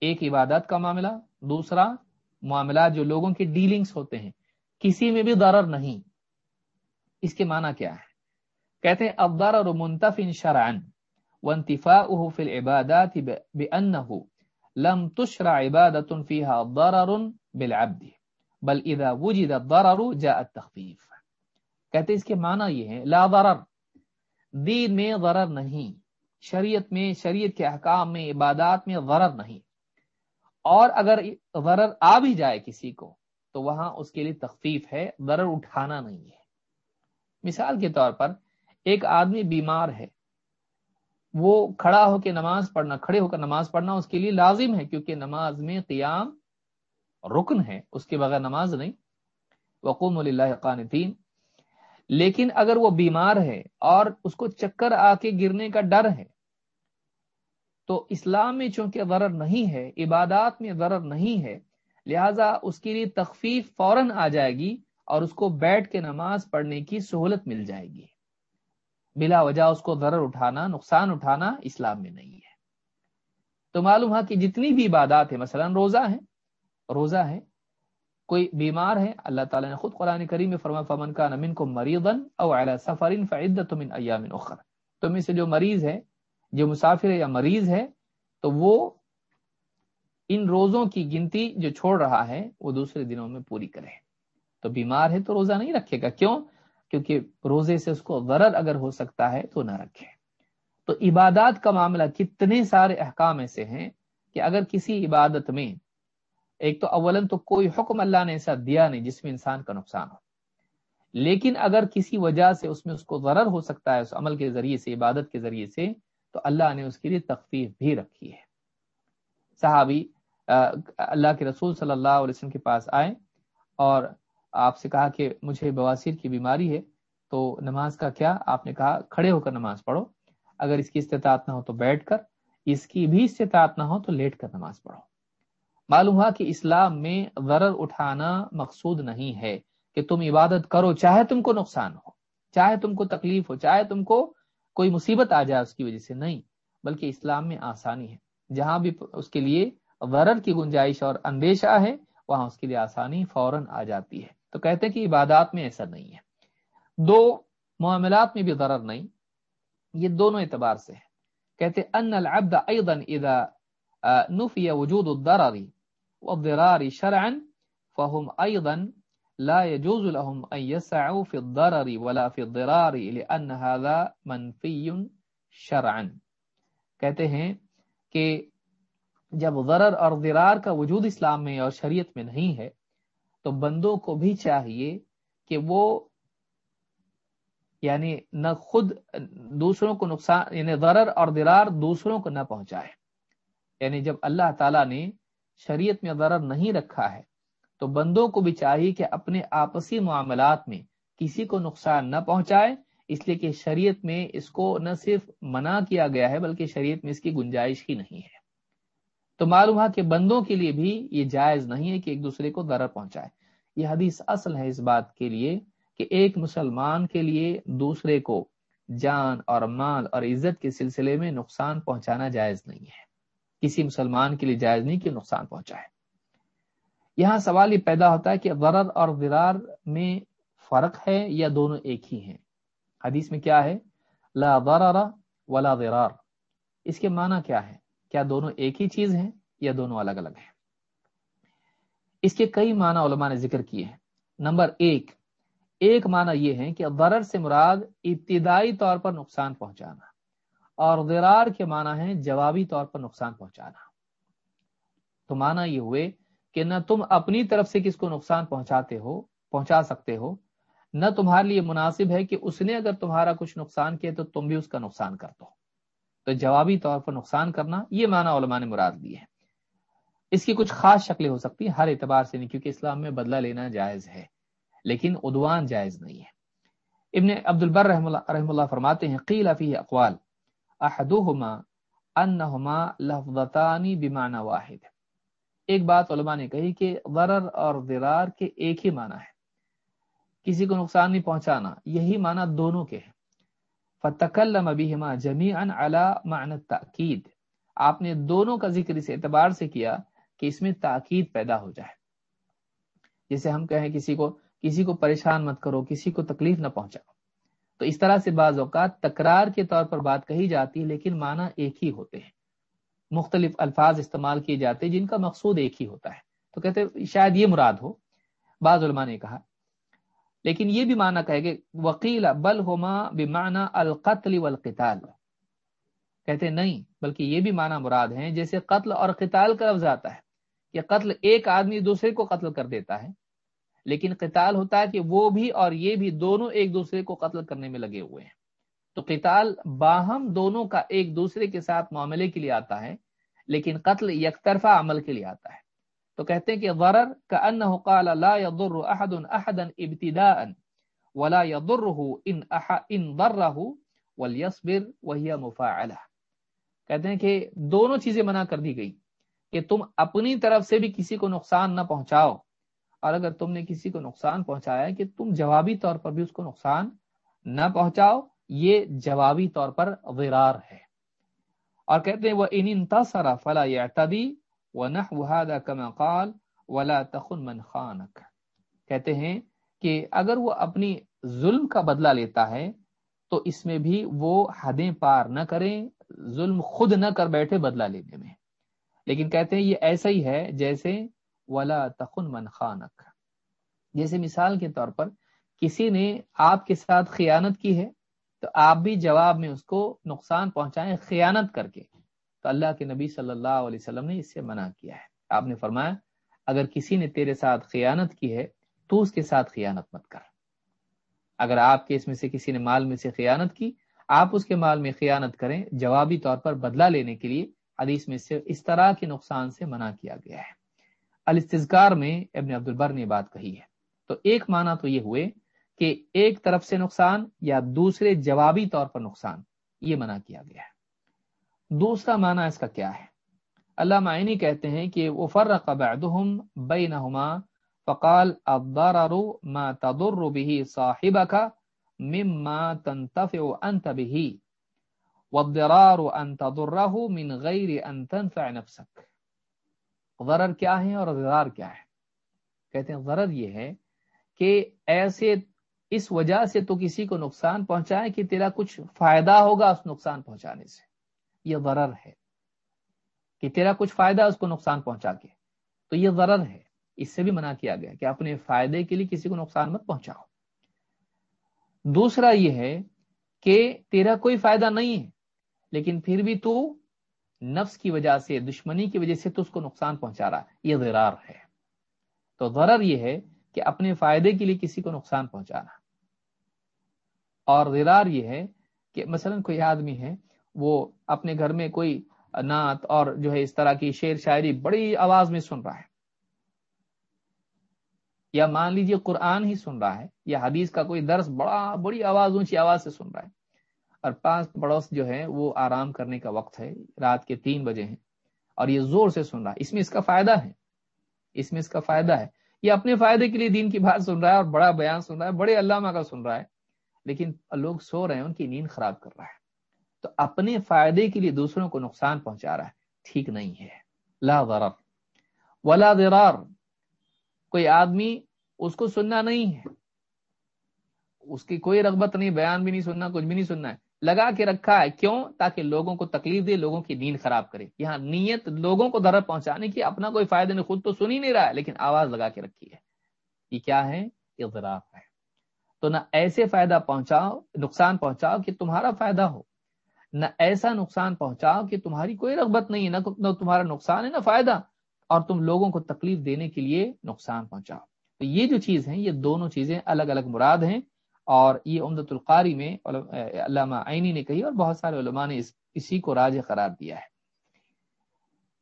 ایک عبادت کا معاملہ، دوسرا، معاملات جو لوگوں کے ڈیلنگز ہوتے ہیں۔ کسی میں بھی ضرر نہیں۔ اس کے معنی کیا ہے؟ کہتے ہیں ابدار منتف شرعن وانتفاؤه في العبادات بأنه لم تشرع عبادة فيها ضرر بالعبد، بل اذا وجد الضرر جاء التخفيف۔ کہتے اس کے معنی یہ ہے لا ضرر، دین میں ضرر نہیں، شریعت میں، شریعت کے احکام میں، عبادات میں ضرر نہیں۔ اور اگر ضرر آ بھی جائے کسی کو، تو وہاں اس کے لیے تخفیف ہے، ضرر اٹھانا نہیں ہے۔ مثال کے طور پر، ایک آدمی بیمار ہے، وہ کھڑا ہو کے نماز پڑھنا، کھڑے ہو کر نماز پڑھنا اس کے لیے لازم ہے، کیونکہ نماز میں قیام رکن ہے، اس کے بغیر نماز نہیں۔ وقوم اللہ قانتین لیکن اگر وہ بیمار ہے اور اس کو چکر آ کے گرنے کا ڈر ہے، تو اسلام میں چونکہ ضرر نہیں ہے، عبادات میں ضرر نہیں ہے، لہذا اس کے لیے تخفیف فوراً آ جائے گی اور اس کو بیٹھ کے نماز پڑھنے کی سہولت مل جائے گی۔ بلا وجہ اس کو ضرر اٹھانا، نقصان اٹھانا اسلام میں نہیں ہے۔ تو معلوم ہے کہ جتنی بھی عبادات ہیں، مثلا روزہ ہے روزہ ہے کوئی بیمار ہے، اللہ تعالیٰ نے خود قرآن کریم میں فرما فمن کا نمن کو مریضن او سفر فعدت من ایام اخر تم میں سے جو مریض ہے، جو مسافر ہے یا مریض ہے، تو وہ ان روزوں کی گنتی جو چھوڑ رہا ہے، وہ دوسرے دنوں میں پوری کرے۔ تو بیمار ہے تو روزہ نہیں رکھے گا۔ کیوں؟ کیونکہ روزے سے اس کو غرض اگر ہو سکتا ہے تو نہ رکھے۔ تو عبادات کا معاملہ کتنے سارے احکام ایسے ہیں کہ اگر کسی عبادت میں ایک تو اولن تو کوئی حکم اللہ نے ایسا دیا نہیں جس میں انسان کا نقصان ہو۔ لیکن اگر کسی وجہ سے اس میں اس کو ضرر ہو سکتا ہے اس عمل کے ذریعے سے، عبادت کے ذریعے سے، تو اللہ نے اس کے لیے تخفیف بھی رکھی ہے۔ صحابی اللہ کے رسول صلی اللہ علیہ وسلم کے پاس آئے اور آپ سے کہا کہ مجھے بواسیر کی بیماری ہے، تو نماز کا کیا؟ آپ نے کہا کھڑے ہو کر نماز پڑھو۔ اگر اس کی استطاعت نہ ہو تو بیٹھ کر، اس کی بھی استطاعت نہ ہو تو لیٹ کر نماز پڑھو۔ معلوم ہوا کہ اسلام میں غرض اٹھانا مقصود نہیں ہے کہ تم عبادت کرو، چاہے تم کو نقصان ہو، چاہے تم کو تکلیف ہو، چاہے تم کو کوئی مصیبت آ جائے اس کی وجہ سے نہیں، بلکہ اسلام میں آسانی ہے۔ جہاں بھی اس کے لیے غرض کی گنجائش اور اندیشہ ہے، وہاں اس کے لیے آسانی فوراً آ جاتی ہے۔ تو کہتے ہیں کہ عبادات میں ایسا نہیں ہے۔ دو، معاملات میں بھی غرض نہیں۔ یہ دونوں اعتبار سے ہے۔ کہتے ان العبد اذا نفي وجود الضرر والضرار شرعا، فهم ايضا لا يجوز لهم ان يسعوا في الضرر ولا في الضرار لان هذا منفي شرعا. کہتے ہیں کہ جب ضرر اور ضرار کا وجود اسلام میں اور شریعت میں نہیں ہے، تو بندوں کو بھی چاہیے کہ وہ یعنی نہ خود دوسروں کو نقصان یعنی ضرر اور درار دوسروں کو نہ پہنچائے۔ یعنی جب اللہ تعالیٰ نے شریعت میں ضرر نہیں رکھا ہے، تو بندوں کو بھی چاہیے کہ اپنے آپسی معاملات میں کسی کو نقصان نہ پہنچائے۔ اس لیے کہ شریعت میں اس کو نہ صرف منع کیا گیا ہے، بلکہ شریعت میں اس کی گنجائش ہی نہیں ہے۔ تو معلوم ہے کہ بندوں کے لیے بھی یہ جائز نہیں ہے کہ ایک دوسرے کو ضرر پہنچائے۔ یہ حدیث اصل ہے اس بات کے لیے کہ ایک مسلمان کے لیے دوسرے کو جان اور مال اور عزت کے سلسلے میں نقصان پہنچانا جائز نہیں ہے۔ کسی مسلمان کے لیے جائز نہیں کہ نقصان پہنچائے۔ یہاں سوال یہ پیدا ہوتا ہے کہ غرر اور ورار میں فرق ہے یا دونوں ایک ہی ہیں؟ حدیث میں کیا ہے؟ لا ضرر ولا ضرار۔ اس کے معنی کیا ہے؟ کیا دونوں ایک ہی چیز ہیں یا دونوں الگ الگ ہیں؟ اس کے کئی معنی علماء نے ذکر کیے ہیں۔ نمبر ایک ایک معنی یہ ہے کہ ضرر سے مراد ابتدائی طور پر نقصان پہنچانا۔ اور غرار کے معنی ہے جوابی طور پر نقصان پہنچانا۔ تو معنی یہ ہوئے کہ نہ تم اپنی طرف سے کس کو نقصان پہنچاتے ہو، پہنچا سکتے ہو، نہ تمہارے لیے مناسب ہے کہ اس نے اگر تمہارا کچھ نقصان کیا تو تم بھی اس کا نقصان کر دو تو جوابی طور پر نقصان کرنا، یہ معنی علماء نے مراد دی ہے۔ اس کی کچھ خاص شکلیں ہو سکتی ہیں، ہر اعتبار سے نہیں، کیونکہ اسلام میں بدلہ لینا جائز ہے، لیکن ادوان جائز نہیں ہے۔ ابن عبد البر رحم اللہ رحم اللہ فرماتے ہیں، قیل فی اقوال احدہما انہما لفظتانی بمعنی واحد۔ ایک بات علماء نے کہی کہ ضرر اور ضرار کے ایک ہی معنی ہے۔ کسی کو نقصان نہیں پہنچانا، یہی معنی دونوں کے ہیں۔ فتکلم بہما جمیعا علی معنی التاکید آپ نے دونوں کا ذکر اس اعتبار سے کیا کہ اس میں تاکید پیدا ہو جائے۔ جیسے ہم کہیں کسی کو کسی کو پریشان مت کرو، کسی کو تکلیف نہ پہنچاؤ۔ تو اس طرح سے بعض اوقات تکرار کے طور پر بات کہی جاتی ہے، لیکن معنی ایک ہی ہوتے ہیں۔ مختلف الفاظ استعمال کیے جاتے ہیں جن کا مقصود ایک ہی ہوتا ہے۔ تو کہتے شاید یہ مراد ہو۔ بعض علماء نے کہا۔ لیکن یہ بھی معنی کہے کہ وکیل بل ہوما بمانا القتل والقتال۔ کہتے نہیں، بلکہ یہ بھی معنی مراد ہیں، جیسے قتل اور قتال کا لفظ آتا ہے کہ قتل ایک آدمی دوسرے کو قتل کر دیتا ہے۔ لیکن قتال ہوتا ہے کہ وہ بھی اور یہ بھی دونوں ایک دوسرے کو قتل کرنے میں لگے ہوئے ہیں۔ تو قتال باہم دونوں کا ایک دوسرے کے ساتھ معاملے کے لیے آتا ہے، لیکن قتل یک طرفہ عمل کے لیے آتا ہے۔ تو کہتے ہیں کہ غرر کا ان قال لا يضر احد احدا ابتداء ولا يضره ان ان ضره وليصبر وهي مفاعله کہتے ہیں کہ دونوں چیزیں منع کر دی گئی کہ تم اپنی طرف سے بھی کسی کو نقصان نہ پہنچاؤ۔ اور اگر تم نے کسی کو نقصان پہنچایا کہ تم جوابی طور پر بھی اس کو نقصان نہ پہنچاؤ، یہ جوابی طور پر غرار ہے۔ اور کہتے ہیں وہ ان تصرا فلا یا تبی و نہ قال ولا تخن من خانک۔ کہتے ہیں کہ اگر وہ اپنی ظلم کا بدلہ لیتا ہے، تو اس میں بھی وہ حدیں پار نہ کریں، ظلم خود نہ کر بیٹھے بدلہ لینے میں۔ لیکن کہتے ہیں، یہ ایسا ہی ہے جیسے ولا تخن من خانک جیسے مثال کے طور پر کسی نے آپ کے ساتھ خیانت کی ہے تو آپ بھی جواب میں اس کو نقصان پہنچائیں خیانت کر کے۔ تو اللہ کے نبی صلی اللہ علیہ وسلم نے اس سے منع کیا ہے۔ آپ نے فرمایا، اگر کسی نے تیرے ساتھ خیانت کی ہے تو اس کے ساتھ خیانت مت کر۔ اگر آپ کے اس میں سے کسی نے مال میں سے خیانت کی، آپ اس کے مال میں خیانت کریں۔ جوابی طور پر بدلہ لینے کے لیے حدیث میں سے اس طرح کے نقصان سے منع کیا گیا ہے۔ الاستذکار میں ابن عبد البر نے بات کہی ہے۔ تو ایک معنی تو یہ ہوئے کہ ایک طرف سے نقصان یا دوسرے جوابی طور پر نقصان، یہ منع کیا گیا ہے۔ دوسرا معنی اس کا کیا ہے؟ اللہ معینی کہتے ہیں کہ وہ فرق بعدهم بینہما فقال الضرر ما تضر به صاحبك مما تنتفع انت به والضرار ان تضره من غیر ان تنفع نفسك۔ ضرر کیا ہے اور ضرار کیا ہے کہتے ہیں ضرر یہ ہے کہ ایسے اس وجہ سے تو کسی کو نقصان پہنچائے کہ تیرا کچھ فائدہ ہوگا اس نقصان پہنچانے سے۔ یہ ضرر ہے کہ تیرا کچھ فائدہ اس کو نقصان پہنچا کے۔ تو یہ ضرر ہے۔ اس سے بھی منع کیا گیا کہ اپنے فائدے کے لیے کسی کو نقصان مت پہنچاؤ۔ دوسرا یہ ہے کہ تیرا کوئی فائدہ نہیں ہے، لیکن پھر بھی تو نفس کی وجہ سے، دشمنی کی وجہ سے تو اس کو نقصان پہنچا رہا ہے، یہ ضرار ہے۔ تو ضرر یہ ہے کہ اپنے فائدے کے لیے کسی کو نقصان پہنچانا اور غرار یہ ہے کہ مثلا کوئی آدمی ہے، وہ اپنے گھر میں کوئی نعت اور جو ہے اس طرح کی شعر شاعری بڑی آواز میں سن رہا ہے۔ یا مان لیجیے قرآن ہی سن رہا ہے، یا حدیث کا کوئی درس بڑا، بڑی آواز، اونچی آواز سے سن رہا ہے۔ اور پانچ پڑوس جو ہے وہ آرام کرنے کا وقت ہے، رات کے تین بجے ہیں۔ اور یہ زور سے سن رہا ہے۔ اس میں اس کا فائدہ ہے۔ اس میں اس کا فائدہ ہے۔ یہ اپنے فائدے کے لیے دین کی بات سن رہا ہے اور بڑا بیان سن رہا ہے، بڑے علامہ کا سن رہا ہے۔ لیکن لوگ سو رہے ہیں، ان کی نیند خراب کر رہا ہے۔ تو اپنے فائدے کے لیے دوسروں کو نقصان پہنچا رہا ہے۔ ٹھیک نہیں ہے۔ لا ضرر۔ ولا ضرار۔ کوئی آدمی اس کو سننا نہیں ہے۔ اس کی کوئی رغبت نہیں، بیان بھی نہیں سننا، کچھ بھی نہیں سننا ہے۔ لگا کے رکھا ہے کیوں؟ تاکہ لوگوں کو تکلیف دے، لوگوں کی نیند خراب کرے۔ یہاں نیت لوگوں کو درد پہنچانے کی اپنا کوئی فائدہ نہیں، خود تو سن ہی نہیں رہا ہے، لیکن آواز لگا کے رکھی ہے۔ یہ کیا ہے؟ اضراف ہے۔ تو نہ ایسے فائدہ پہنچاؤ، نقصان پہنچاؤ کہ تمہارا فائدہ ہو۔ نہ ایسا نقصان پہنچاؤ کہ تمہاری کوئی رغبت نہیں ہے، نہ تمہارا نقصان ہے، نہ فائدہ۔ اور تم لوگوں کو تکلیف دینے کے لیے نقصان پہنچاؤ۔ تو یہ جو چیز ہیں، یہ دونوں چیزیں الگ الگ مراد ہیں۔ اور یہ امدت القاری میں علامہ عینی نے کہی اور بہت سارے علماء نے اس، اسی کو راج قرار دیا ہے۔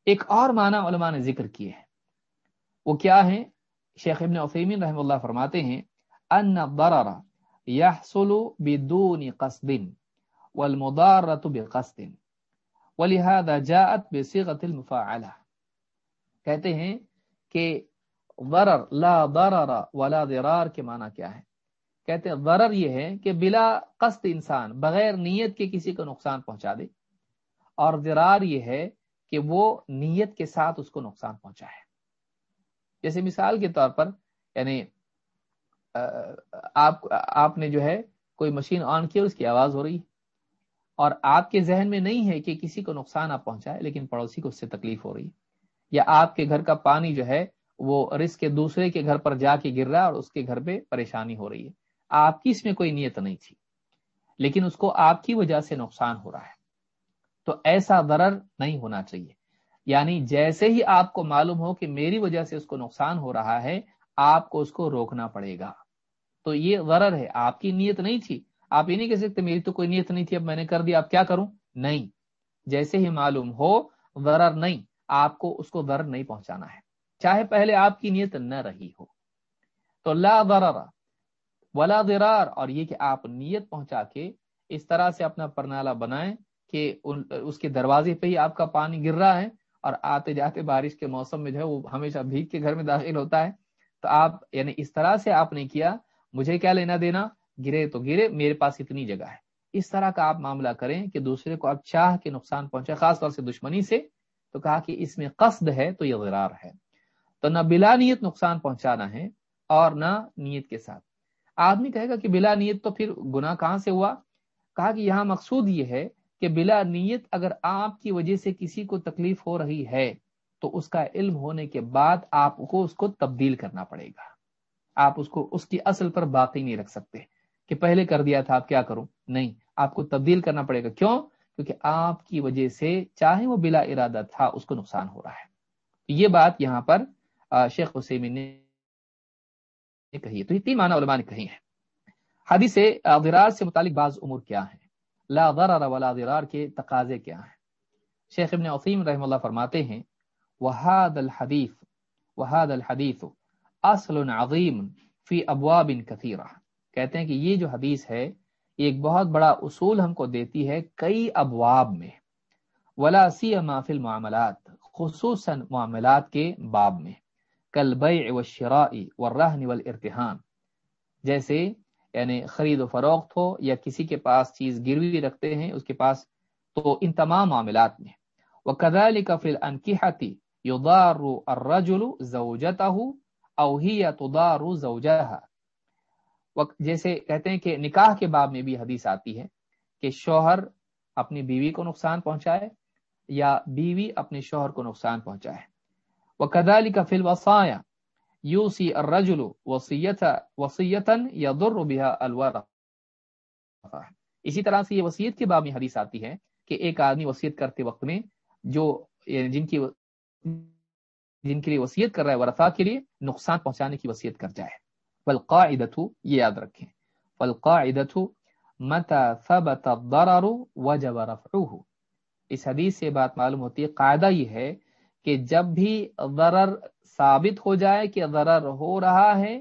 ایک اور معنی علماء نے ذکر کیے ہیں۔ وہ کیا ہے شیخ ابن عثیمین رحم اللہ فرماتے ہیں، ان ضرر يحصل بدون قصد والمضارة بقصد ولهذا جاءت بصيغه المفاعله کہتے ہیں کہ ضرر، لا ضرر ولا ضرار کے معنی کیا ہے؟ کہتے ہیں غرر یہ ہے کہ بلا قصد انسان بغیر نیت کے کسی کو نقصان پہنچا دے۔ اور ذرار یہ ہے کہ وہ نیت کے ساتھ اس کو نقصان پہنچا ہے۔ جیسے مثال کے طور پر یعنی آپ آپ نے جو ہے کوئی مشین آن کی اور اس کی آواز ہو رہی ہے۔ اور آپ کے ذہن میں نہیں ہے کہ کسی کو نقصان آپ پہنچائے لیکن پڑوسی کو اس سے تکلیف ہو رہی ہے۔ یا آپ کے گھر کا پانی جو ہے، وہ رس کے دوسرے کے گھر پر جا کے گر رہا ہے اور اس کے گھر پہ پریشانی ہو رہی ہے۔ آپ کی اس میں کوئی نیت نہیں تھی، لیکن اس کو آپ کی وجہ سے نقصان ہو رہا ہے۔ تو ایسا ضرر نہیں ہونا چاہیے۔ یعنی جیسے ہی آپ کو معلوم ہو کہ میری وجہ سے اس کو نقصان ہو رہا ہے، آپ کو اس کو روکنا پڑے گا۔ تو یہ غرر ہے۔ آپ کی نیت نہیں تھی۔ آپ یہ نہیں کہہ سکتے میری تو کوئی نیت نہیں تھی، اب میں نے کر دیا آپ کیا کروں؟ نہیں۔ جیسے ہی معلوم ہو، ضرر نہیں۔ آپ کو اس کو ضرر نہیں پہنچانا ہے۔ چاہے پہلے آپ کی نیت نہ رہی ہو۔ تو لا ضرر۔ ولا درار اور یہ کہ آپ نیت پہنچا کے اس طرح سے اپنا پرنالہ بنائیں کہ اس کے دروازے پہ ہی آپ کا پانی گر رہا ہے اور آتے جاتے بارش کے موسم میں جو ہے وہ ہمیشہ بھیگ کے گھر میں داخل ہوتا ہے۔ تو آپ یعنی اس طرح سے آپ نے کیا، مجھے کیا لینا دینا؟ گرے تو گرے، میرے پاس اتنی جگہ ہے۔ اس طرح کا آپ معاملہ کریں کہ دوسرے کو آپ چاہ کے نقصان پہنچے، خاص طور سے دشمنی سے، تو کہا کہ اس میں قصد ہے تو یہ غرار ہے۔ تو نہ بلا نیت نقصان پہنچانا ہے اور نہ نیت کے ساتھ۔ آدمی کہے گا کہ بلا نیت تو پھر گناہ کہاں سے ہوا؟ کہا کہ یہاں مقصود یہ ہے کہ بلا نیت اگر آپ کی وجہ سے کسی کو تکلیف ہو رہی ہے، تو اس کا علم ہونے کے بعد آپ کو اس کو تبدیل کرنا پڑے گا۔ آپ اس کو، اس کی اصل پر باقی نہیں رکھ سکتے کہ پہلے کر دیا تھا آپ کیا کروں؟ نہیں، آپ کو تبدیل کرنا پڑے گا۔ کیوں؟ کیونکہ آپ کی وجہ سے چاہے وہ بلا ارادہ تھا، اس کو نقصان ہو رہا ہے۔ یہ بات یہاں پر شیخ حسین نے کہی ہے۔ تو یہ تین معنی علماء نے کہی ہے حدیث غرار سے متعلق بعض امور کیا ہیں۔ لا ضرر ولا ضرار کے تقاضے کیا ہیں۔ شیخ ابن عظیم رحم اللہ فرماتے ہیں وحاد الحدیث وحاد الحدیث اصل عظیم فی ابواب کثیرہ کہتے ہیں کہ یہ جو حدیث ہے، یہ ایک بہت بڑا اصول ہم کو دیتی ہے کئی ابواب میں۔ ولا سی فی المعاملات، خصوصاً معاملات کے باب میں۔ کل بیع والشراء والرہن والارتحان جیسے یعنی خرید و فروخت ہو یا کسی کے پاس چیز گروی رکھتے ہیں، اس کے پاس تو ان تمام معاملات میں۔ وَكَذَلِكَ فِي الْأَنْكِحَةِ يُضَارُ الرَّجُلُ زَوْجَتَهُ أَوْ هِيَ تُضَارُ جیسے کہتے ہیں کہ نکاح کے باب میں بھی حدیث آتی ہے کہ شوہر اپنی بیوی کو نقصان پہنچائے یا بیوی اپنے شوہر کو نقصان پہنچائے۔ وَكَذَلِكَ فِي الْوَصَايَا یوسی الرجل وصیتا یضر بها الورثہ اسی طرح سے یہ وصیت کے باب میں حدیث آتی ہے کہ ایک آدمی وصیت کرتے وقت میں جو یعنی جن کی جن کے لیے وصیت کر رہا ہے ورثہ کے لیے نقصان پہنچانے کی وصیت کر جائے۔ فالقاعدۃ یہ یاد رکھیں۔ فالقاعدۃ متى ثبت الضرر وجب رفعه۔ اس حدیث سے بات معلوم ہوتی ہے، قاعدہ یہ ہے کہ جب بھی ضرر ثابت ہو جائے کہ ضرر ہو رہا ہے،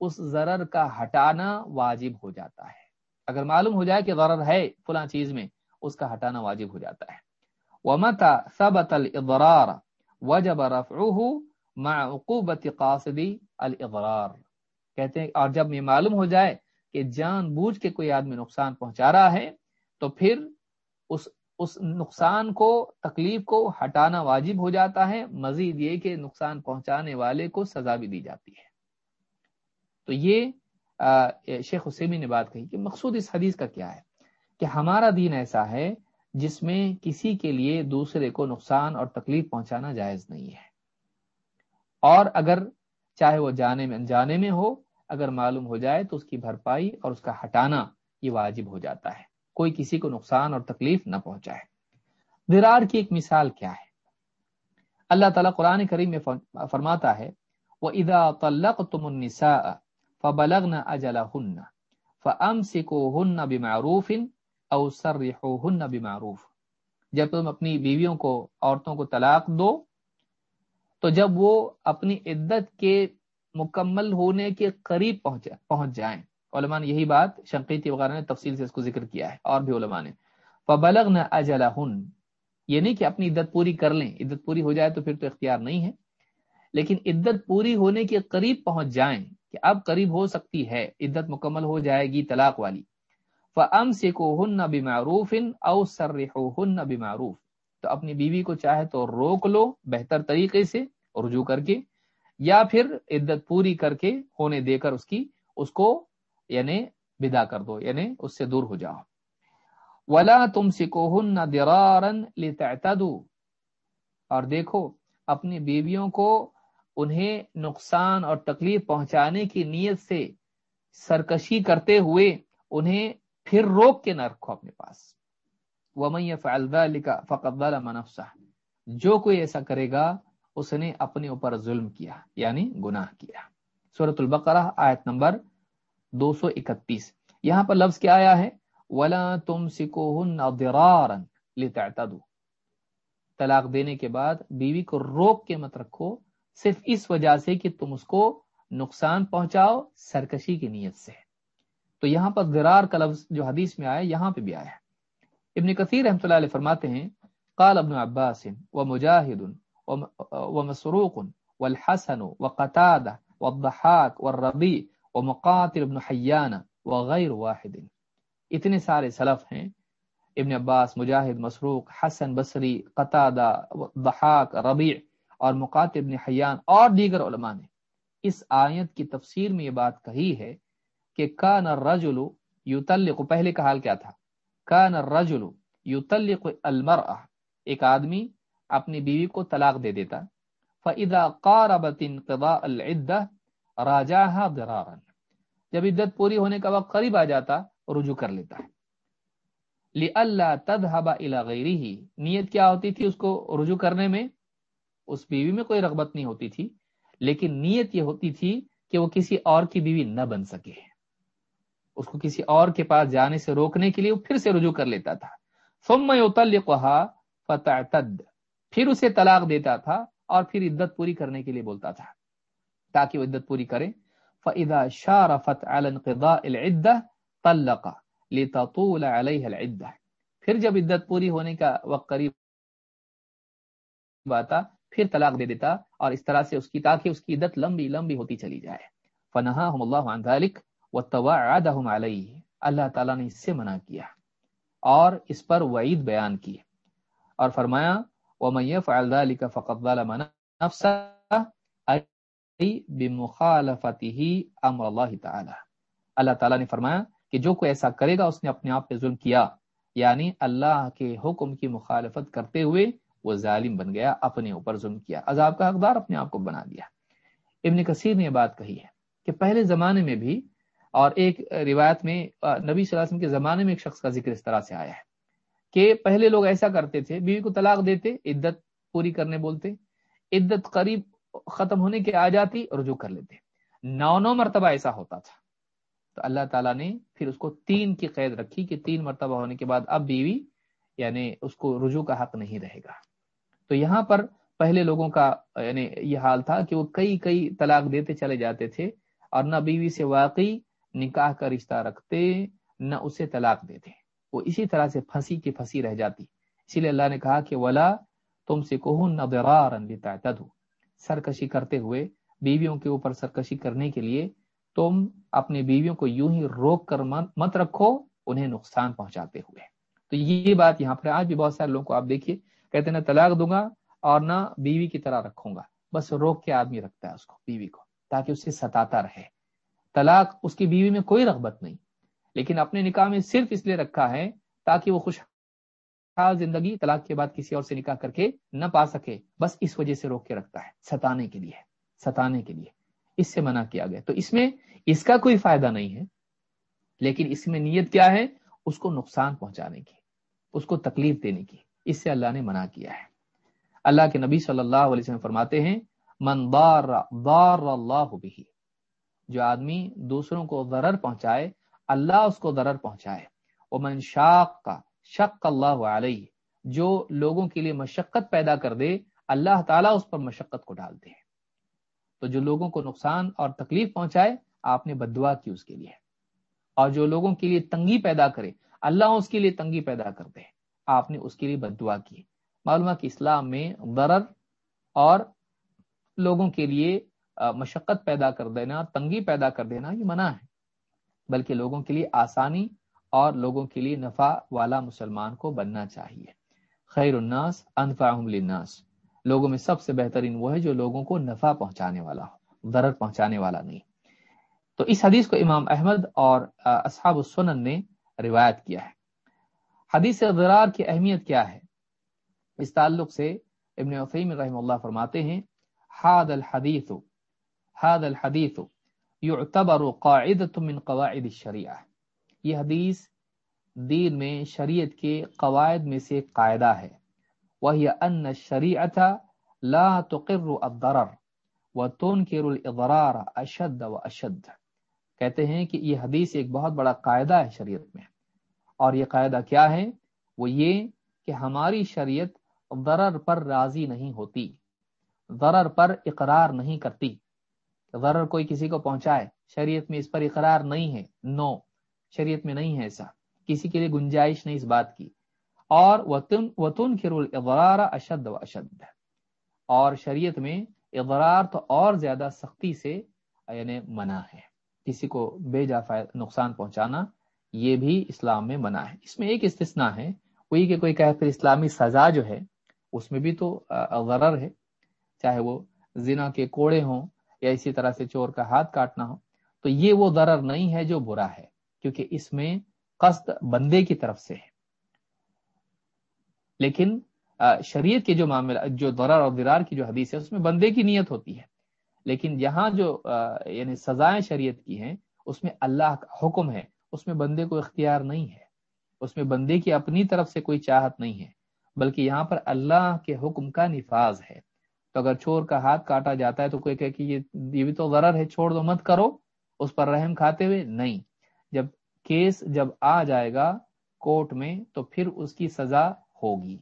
اس ضرر کا ہٹانا واجب ہو جاتا ہے۔ اگر معلوم ہو جائے کہ ضرر ہے فلاں چیز میں، اس کا ہٹانا واجب ہو جاتا ہے۔ ومتا ثبت الاضرار وجب رفعه مع عقوبت قاصدی الاضرار کہتے ہیں، اور جب یہ معلوم ہو جائے کہ جان بوجھ کے کوئی آدمی نقصان پہنچا رہا ہے، تو پھر اس اس نقصان کو، تکلیف کو ہٹانا واجب ہو جاتا ہے۔ مزید یہ کہ نقصان پہنچانے والے کو سزا بھی دی جاتی ہے۔ تو یہ شیخ حسینی نے بات کہی کہ مقصود اس حدیث کا کیا ہے؟ کہ ہمارا دین ایسا ہے جس میں کسی کے لیے دوسرے کو نقصان اور تکلیف پہنچانا جائز نہیں ہے۔ اور اگر چاہے وہ جانے میں، انجانے میں ہو، اگر معلوم ہو جائے تو اس کی بھرپائی اور اس کا ہٹانا یہ واجب ہو جاتا ہے۔ کوئی کسی کو نقصان اور تکلیف نہ پہنچائے۔ درار کی ایک مثال کیا ہے؟ اللہ تعالیٰ قرآن کریم میں فرماتا ہے وہ ادا طلق تم النسا فبلغ نہ اجلا ہن فم سکو ہن جب تم اپنی بیویوں کو، عورتوں کو طلاق دو، تو جب وہ اپنی عدت کے مکمل ہونے کے قریب پہنچ جائیں۔ علماء نے یہی بات شنقیتی وغیرہ نے تفصیل سے اس کو ذکر کیا ہے، اور بھی علماء نے۔ فبلغ نہ اجلا یہ نہیں کہ اپنی عدت پوری کر لیں، عدت پوری ہو جائے تو پھر تو اختیار نہیں ہے۔ لیکن عدت پوری ہونے کے قریب پہنچ جائیں کہ اب قریب ہو سکتی ہے، عدت مکمل ہو جائے گی طلاق والی۔ فم سے کو ہن نہ بیمعروف او سر ہن نہ تو اپنی بیوی کو چاہے تو روک لو بہتر طریقے سے رجوع کر کے، یا پھر عدت پوری کر کے ہونے دے کر اس کی، اس کو یعنی بدا کر دو یعنی اس سے دور ہو جاؤ۔ ولا تم سکوہن درارن اور دیکھو، اپنی بیویوں کو انہیں نقصان اور تکلیف پہنچانے کی نیت سے سرکشی کرتے ہوئے انہیں پھر روک کے نہ رکھو اپنے پاس۔ ومن يفعل ذلك فقد ظلم نفسه۔ جو کوئی ایسا کرے گا، اس نے اپنے اوپر ظلم کیا یعنی گناہ کیا۔ سورۃ البقرہ، آیت نمبر دو سو اکتیس۔ یہاں پر لفظ کیا آیا ہے؟ ولا تم سکو طلاق دینے کے بعد بیوی کو روک کے مت رکھو، صرف اس وجہ سے کہ تم اس کو نقصان پہنچاؤ، سرکشی کی نیت سے۔ تو یہاں پر درار کا لفظ جو حدیث میں آیا، یہاں پہ بھی آیا ہے۔ ابن کثیر رحمۃ اللہ علیہ فرماتے ہیں، قال ابن عباس و مجاہد و مسروق والحسن وقتادہ والضحاک والربیع ومقاتل ابن حیان وغیر واحد. اتنے سارے سلف ہیں. ابن عباس، مجاہد، مسروق، حسن، بصری، قطادہ، ضحاک، ربیع اور مقات ابن حیان اور دیگر علماء نے. اس آیت کی تفسیر میں یہ بات کہی ہے کہ کان الرجل یطلق، پہلے کا حال کیا تھا؟ کان الرجل یطلق المرأة. ایک آدمی اپنی بیوی کو طلاق دے دیتا، فَإِذَا قَارَبَتِ انقضاء الْعِدَّةِ رَاجَعَهَا ضِرَارًا. جب عدت پوری ہونے کا وقت قریب آ جاتا رجوع کر لیتا ہے۔ لِأَلَّا تَذْهَبَ إِلَى غَيْرِهِ۔ نیت کیا ہوتی تھی اس کو رجوع کرنے میں؟ اس بیوی میں کوئی رغبت نہیں ہوتی تھی، لیکن نیت یہ ہوتی تھی کہ وہ کسی اور کی بیوی نہ بن سکے۔ اس کو کسی اور کے پاس جانے سے روکنے کے لیے وہ پھر سے رجوع کر لیتا تھا۔ ثم يطلقها فتعتد۔ پھر اسے طلاق دیتا تھا اور پھر عدت پوری کرنے کے لیے بولتا تھا، تاکہ وہ عدت پوری کرے۔ فَإِذَا شَارَفَتْ عَلَى انْقِضَاءِ الْعِدَّةِ طَلَّقَ لِتَطُولَ عَلَيْهَا الْعِدَّةِ پھر جب عدت پوری ہونے کا وقت قریب آتا، پھر طلاق دے دیتا اور اس طرح سے اس کی، تاکہ اس کی عدت لمبی لمبی ہوتی چلی جائے۔ فنہاہم اللہ عن ذلك وتوعدهم علیہ اللہ تعالیٰ نے اس سے منع کیا اور اس پر وعید بیان کی اور فرمایا، ومن يفعل ذلك فقد ظلم نفسه اي بمخالفته امر الله تعالی۔ اللہ تعالیٰ نے فرمایا کہ جو کوئی ایسا کرے گا، اس نے اپنے آپ پہ ظلم کیا۔ یعنی اللہ کے حکم کی مخالفت کرتے ہوئے وہ ظالم بن گیا، اپنے اوپر ظلم کیا، عذاب کا حقدار اپنے آپ کو بنا دیا۔ ابن کثیر نے یہ بات کہی ہے کہ پہلے زمانے میں بھی، اور ایک روایت میں، نبی صلی اللہ علیہ وسلم کے زمانے میں ایک شخص کا ذکر اس طرح سے آیا ہے کہ پہلے لوگ ایسا کرتے تھے، بیوی کو طلاق دیتے، عدت پوری کرنے بولتے، عدت قریب ختم ہونے کے آ جاتی، رجوع کر لیتے۔ نو نو مرتبہ ایسا ہوتا تھا۔ تو اللہ تعالیٰ نے پھر اس کو تین کی قید رکھی کہ تین مرتبہ ہونے کے بعد اب بیوی یعنی اس کو رجوع کا حق نہیں رہے گا۔ تو یہاں پر پہلے لوگوں کا یعنی یہ حال تھا کہ وہ کئی کئی طلاق دیتے چلے جاتے تھے اور نہ بیوی سے واقعی نکاح کا رشتہ رکھتے، نہ اسے طلاق دیتے۔ وہ اسی طرح سے پھنسی کی پھنسی رہ جاتی۔ اسی لیے اللہ نے کہا کہ ولا تم سے نہ سرکشی کرتے ہوئے بیویوں کے اوپر سرکشی کرنے کے لیے تم اپنے بیویوں کو یوں ہی روک کر مت رکھو، انہیں نقصان پہنچاتے ہوئے۔ تو یہ بات یہاں پر آج بھی بہت سارے لوگوں کو آپ دیکھیے، کہتے نہ طلاق دوں گا اور نہ بیوی کی طرح رکھوں گا۔ بس روک کے آدمی رکھتا ہے اس کو، بیوی کو، تاکہ اسے ستاتا رہے۔ طلاق اس کی بیوی میں کوئی رغبت نہیں، لیکن اپنے نکاح میں صرف اس لیے رکھا ہے تاکہ وہ خوش زندگی طلاق کے بعد کسی اور سے نکاح کر کے نہ پا سکے، بس اس وجہ سے روک کے رکھتا ہے، ستانے کے لیے، ستانے کے لیے، اس سے منع کیا گیا۔ تو اس میں اس کا کوئی فائدہ نہیں ہے، لیکن اس میں نیت کیا ہے؟ اس کو نقصان پہنچانے کی، اس کو تکلیف دینے کی۔ اس سے اللہ نے منع کیا ہے۔ اللہ کے نبی صلی اللہ علیہ وسلم فرماتے ہیں، من بار بار اللہ بھی جو آدمی دوسروں کو ضرر پہنچائے، اللہ اس کو ضرر پہنچائے۔ وہ من شاق کا شک اللہ علیہ، جو لوگوں کے لیے مشقت پیدا کر دے، اللہ تعالیٰ اس پر مشقت کو ڈالتے ہیں تو جو لوگوں کو نقصان اور تکلیف پہنچائے، آپ نے بدعا کی اس کے لیے۔ اور جو لوگوں کے لیے تنگی پیدا کرے، اللہ اس کے لیے تنگی پیدا کر دے۔ آپ نے اس کے لیے بدعا کی۔ معلومہ کہ اسلام میں ضرر اور لوگوں کے لیے مشقت پیدا کر دینا، تنگی پیدا کر دینا یہ منع ہے، بلکہ لوگوں کے لیے آسانی اور لوگوں کے لیے نفع والا مسلمان کو بننا چاہیے۔ خیر الناس انفعهم للناس۔ لوگوں میں سب سے بہترین وہ ہے جو لوگوں کو نفع پہنچانے والا ہو، ضرر پہنچانے والا نہیں۔ تو اس حدیث کو امام احمد اور اصحاب السنن نے روایت کیا ہے۔ حدیث ضرار کی اہمیت کیا ہے؟ اس تعلق سے ابن وفیم رحم اللہ فرماتے ہیں حاد الحدیث حاد الحدیث يعتبر قاعدة من قواعد الشریعہ۔ یہ حدیث دین میں شریعت کے قواعد میں سے قاعدہ ہے۔ وہی ان الشریعت لا تقر الضرر وتنکر الاضرار اشد و اشد کہتے ہیں کہ یہ حدیث ایک بہت بڑا قاعدہ ہے شریعت میں۔ اور یہ قاعدہ کیا ہے؟ وہ یہ کہ ہماری شریعت ضرر پر راضی نہیں ہوتی، ضرر پر اقرار نہیں کرتی۔ ضرر کوئی کسی کو پہنچائے، شریعت میں اس پر اقرار نہیں ہے۔ نو شریعت میں نہیں ہے ایسا۔ کسی کے لیے گنجائش نہیں اس بات کی۔ اور وطن وطن اضرار اشد و اشد اور شریعت میں اضرار تو اور زیادہ سختی سے یعنی منع ہے۔ کسی کو بے جا نقصان پہنچانا، یہ بھی اسلام میں منع ہے۔ اس میں ایک استثناء ہے۔ وہی کہ کوئی کہے پھر اسلامی سزا جو ہے، اس میں بھی تو غرر ہے۔ چاہے وہ زنا کے کوڑے ہوں یا اسی طرح سے چور کا ہاتھ کاٹنا ہو۔ تو یہ وہ ضرر نہیں ہے جو برا ہے۔ کیونکہ اس میں قصد بندے کی طرف سے ہے۔ لیکن شریعت کے جو معاملہ، جو درار اور درار کی جو حدیث ہے، اس میں بندے کی نیت ہوتی ہے۔ لیکن یہاں جو یعنی سزائیں شریعت کی ہیں، اس میں اللہ کا حکم ہے۔ اس میں بندے کو اختیار نہیں ہے۔ اس میں بندے کی اپنی طرف سے کوئی چاہت نہیں ہے، بلکہ یہاں پر اللہ کے حکم کا نفاذ ہے۔ تو اگر چور کا ہاتھ کاٹا جاتا ہے تو کوئی کہ یہ بھی تو غرر ہے، چھوڑ دو، مت کرو۔ اس پر رحم کھاتے ہوئے، نہیں۔ کیس جب آ جائے گا کورٹ میں تو پھر اس کی سزا ہوگی۔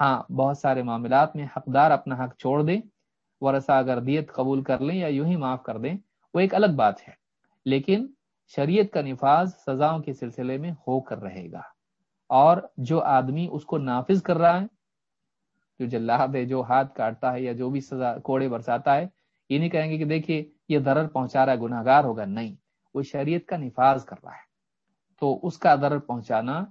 ہاں بہت سارے معاملات میں حقدار اپنا حق چھوڑ دیں، ورثہ اگر دیت قبول کر لیں یا یوں ہی معاف کر دیں، وہ ایک الگ بات ہے۔ لیکن شریعت کا نفاذ سزاؤں کے سلسلے میں ہو کر رہے گا۔ اور جو آدمی اس کو نافذ کر رہا ہے، جو جلاد ہے، جو ہاتھ کاٹتا ہے یا جو بھی سزا، کوڑے برساتا ہے، یہ نہیں کہیں گے کہ دیکھیے یہ درر پہنچا رہا ہے گناہ گار ہوگا، نہیں۔ وہ شریعت کا نفاذ کر رہا ہے۔ تو اس کا درر پہنچانا،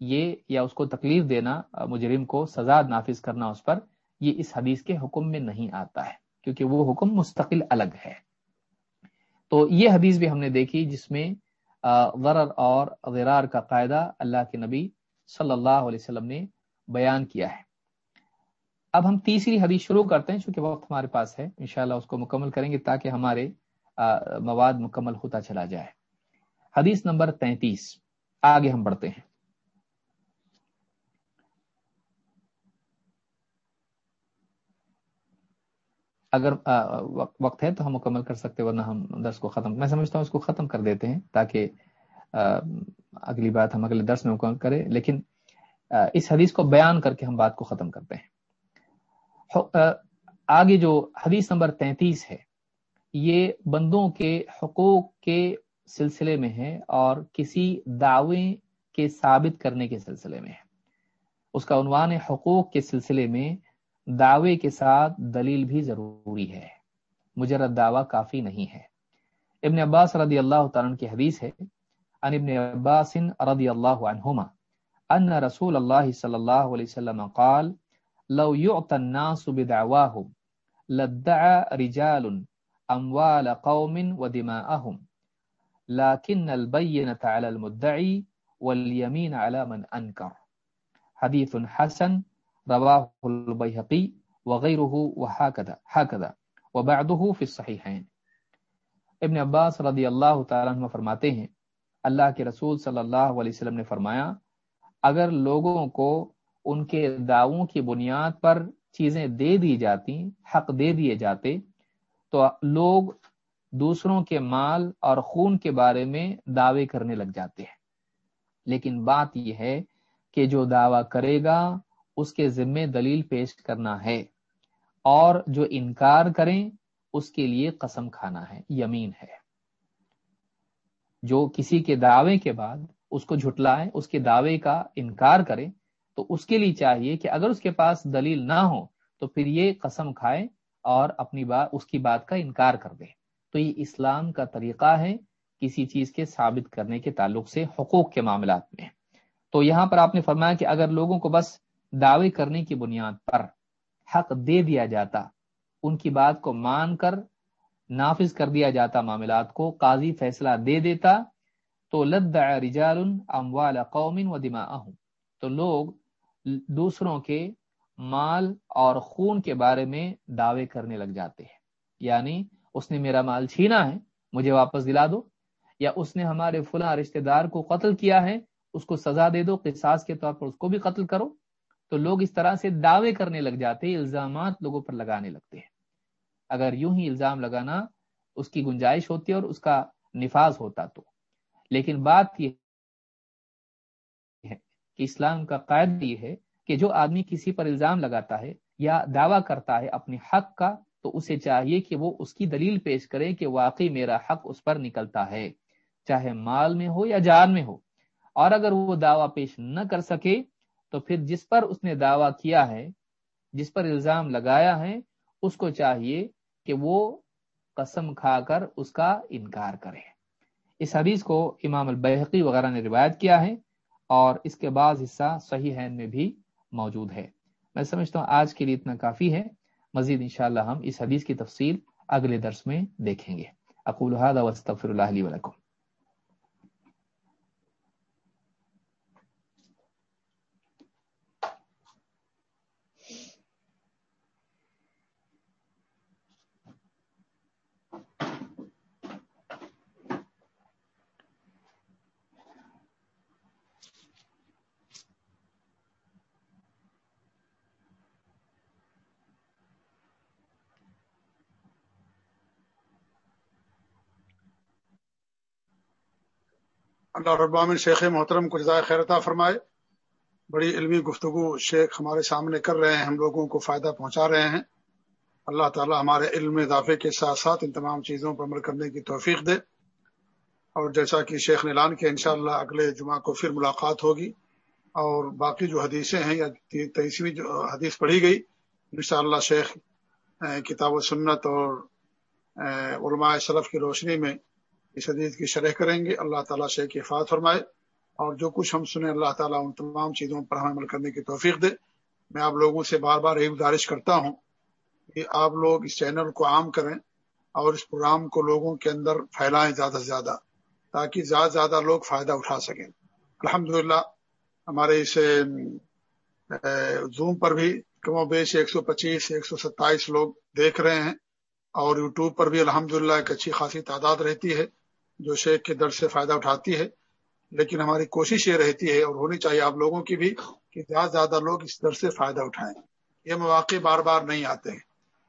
یہ یا اس کو تکلیف دینا، مجرم کو سزا نافذ کرنا اس پر، یہ اس حدیث کے حکم میں نہیں آتا ہے، کیونکہ وہ حکم مستقل الگ ہے۔ تو یہ حدیث بھی ہم نے دیکھی جس میں غرر اور غرار کا قاعدہ اللہ کے نبی صلی اللہ علیہ وسلم نے بیان کیا ہے۔ اب ہم تیسری حدیث شروع کرتے ہیں، چونکہ وقت ہمارے پاس ہے، انشاءاللہ اس کو مکمل کریں گے تاکہ ہمارے مواد مکمل ہوتا چلا جائے۔ حدیث نمبر تینتیس۔ آگے ہم بڑھتے ہیں۔ اگر وقت ہے تو ہم مکمل کر سکتے ورنہ ہم درس کو ختم، میں سمجھتا ہوں اس کو ختم کر دیتے ہیں تاکہ اگلی بات ہم اگلے درس میں مکمل کریں۔ لیکن اس حدیث کو بیان کر کے ہم بات کو ختم کرتے ہیں۔ آگے جو حدیث نمبر تینتیس ہے، یہ بندوں کے حقوق کے سلسلے میں ہے اور کسی دعوے کے ثابت کرنے کے سلسلے میں ہے۔ اس کا عنوان حقوق کے سلسلے میں دعوے کے ساتھ دلیل بھی ضروری ہے۔ مجرد دعویٰ کافی نہیں ہے۔ ابن عباس رضی اللہ تعالیٰ کی حدیث ہے ان ابن عباس رضی اللہ عنہما، ان رسول اللہ صلی اللہ علیہ وسلم قال، لو يعطى الناس بدعواهم لدعا رجال اموال قوم ودماءهم لكن البينة على المدعي واليمين على من انكر حدیث حسن، رواه البيهقي وغيره وهكذا، هكذا. وبعده في الصحيحين. ابن عباس رضی اللہ تعالیٰ عنہ فرماتے ہیں، اللہ کے رسول صلی اللہ علیہ وسلم نے فرمایا، اگر لوگوں کو ان کے دعووں کی بنیاد پر چیزیں دے دی جاتی، حق دے دیے جاتے، تو لوگ دوسروں کے مال اور خون کے بارے میں دعوے کرنے لگ جاتے ہیں۔ لیکن بات یہ ہے کہ جو دعویٰ کرے گا، اس کے ذمے دلیل پیش کرنا ہے۔ اور جو انکار کریں، اس کے لیے قسم کھانا ہے، یمین ہے۔ جو کسی کے دعوے کے بعد اس کو جھٹلائے اس کے دعوے کا انکار کرے تو اس کے لیے چاہیے کہ اگر اس کے پاس دلیل نہ ہو، تو پھر یہ قسم کھائے اور اپنی بات اس کی بات کا انکار کر دے تو یہ اسلام کا طریقہ ہے کسی چیز کے ثابت کرنے کے تعلق سے حقوق کے معاملات میں۔ تو یہاں پر آپ نے فرمایا کہ اگر لوگوں کو بس دعوے کرنے کی بنیاد پر حق دے دیا جاتا، ان کی بات کو مان کر نافذ کر دیا جاتا معاملات کو، قاضی فیصلہ دے دیتا، تو رجال اموال قوم و تو لوگ دوسروں کے مال اور خون کے بارے میں دعوے کرنے لگ جاتے ہیں۔ یعنی اس نے میرا مال چھینا ہے، مجھے واپس دلا دو۔ یا اس نے ہمارے فلاں رشتہ دار کو قتل کیا ہے، اس کو سزا دے دو، قصاص کے طور پر اس کو بھی قتل کرو۔ تو لوگ اس طرح سے دعوے کرنے لگ جاتے الزامات لوگوں پر لگانے لگتے ہیں۔ اگر یوں ہی الزام لگانا اس کی گنجائش ہوتی ہے اور اس کا نفاذ ہوتا تو۔ لیکن بات یہ ہے کہ اسلام کا قائد یہ ہے کہ جو آدمی کسی پر الزام لگاتا ہے یا دعویٰ کرتا ہے اپنے حق کا تو اسے چاہیے کہ وہ اس کی دلیل پیش کرے کہ واقعی میرا حق اس پر نکلتا ہے، چاہے مال میں ہو یا جان میں ہو۔ اور اگر وہ دعویٰ پیش نہ کر سکے، تو پھر جس پر اس نے دعویٰ کیا ہے، جس پر الزام لگایا ہے، اس کو چاہیے کہ وہ قسم کھا کر اس کا انکار کرے۔ اس حدیث کو امام البحقی وغیرہ نے روایت کیا ہے اور اس کے بعض حصہ صحیح میں بھی موجود ہے۔ میں سمجھتا ہوں آج کے لیے اتنا کافی ہے۔ مزید انشاءاللہ ہم اس حدیث کی تفصیل اگلے درس میں دیکھیں گے۔ اقول هذا واستغفر الله لي ولكم. اللہ ربام شیخ محترم کو جزائے خیرتا فرمائے۔ بڑی علمی گفتگو شیخ ہمارے سامنے کر رہے ہیں، ہم لوگوں کو فائدہ پہنچا رہے ہیں۔ اللہ تعالی ہمارے علم اضافے کے ساتھ ساتھ ان تمام چیزوں پر عمل کرنے کی توفیق دے۔ اور جیسا کہ شیخ نے اعلان کیا، انشاءاللہ اگلے جمعہ کو پھر ملاقات ہوگی۔ اور باقی جو حدیثیں ہیں، یا تیسویں جو حدیث پڑھی گئی، انشاءاللہ شیخ کتاب و سنت اور علماء صلف کی روشنی میں اس حدیث کی شرح کریں گے۔ اللہ تعالیٰ شیخ کی حفاظ فرمائے اور جو کچھ ہم سنیں اللہ تعالیٰ ان تمام چیزوں پر ہمیں عمل کرنے کی توفیق دے۔ میں آپ لوگوں سے بار بار یہی گزارش کرتا ہوں کہ آپ لوگ اس چینل کو عام کریں اور اس پروگرام کو لوگوں کے اندر پھیلائیں زیادہ سے زیادہ تاکہ زیادہ سے زیادہ لوگ فائدہ اٹھا سکیں۔ الحمد ہمارے اس زوم پر بھی کم و بیش ایک سو پچیس، ایک سو ستائیس لوگ دیکھ رہے ہیں اور یوٹیوب پر بھی الحمد ایک اچھی خاصی تعداد رہتی ہے۔ جو شیخ کے در سے فائدہ اٹھاتی ہے، لیکن ہماری کوشش یہ رہتی ہے اور ہونی چاہیے آپ لوگوں کی بھی کہ زیادہ سے زیادہ لوگ اس در سے فائدہ اٹھائیں۔ یہ مواقع بار بار نہیں آتے ہیں۔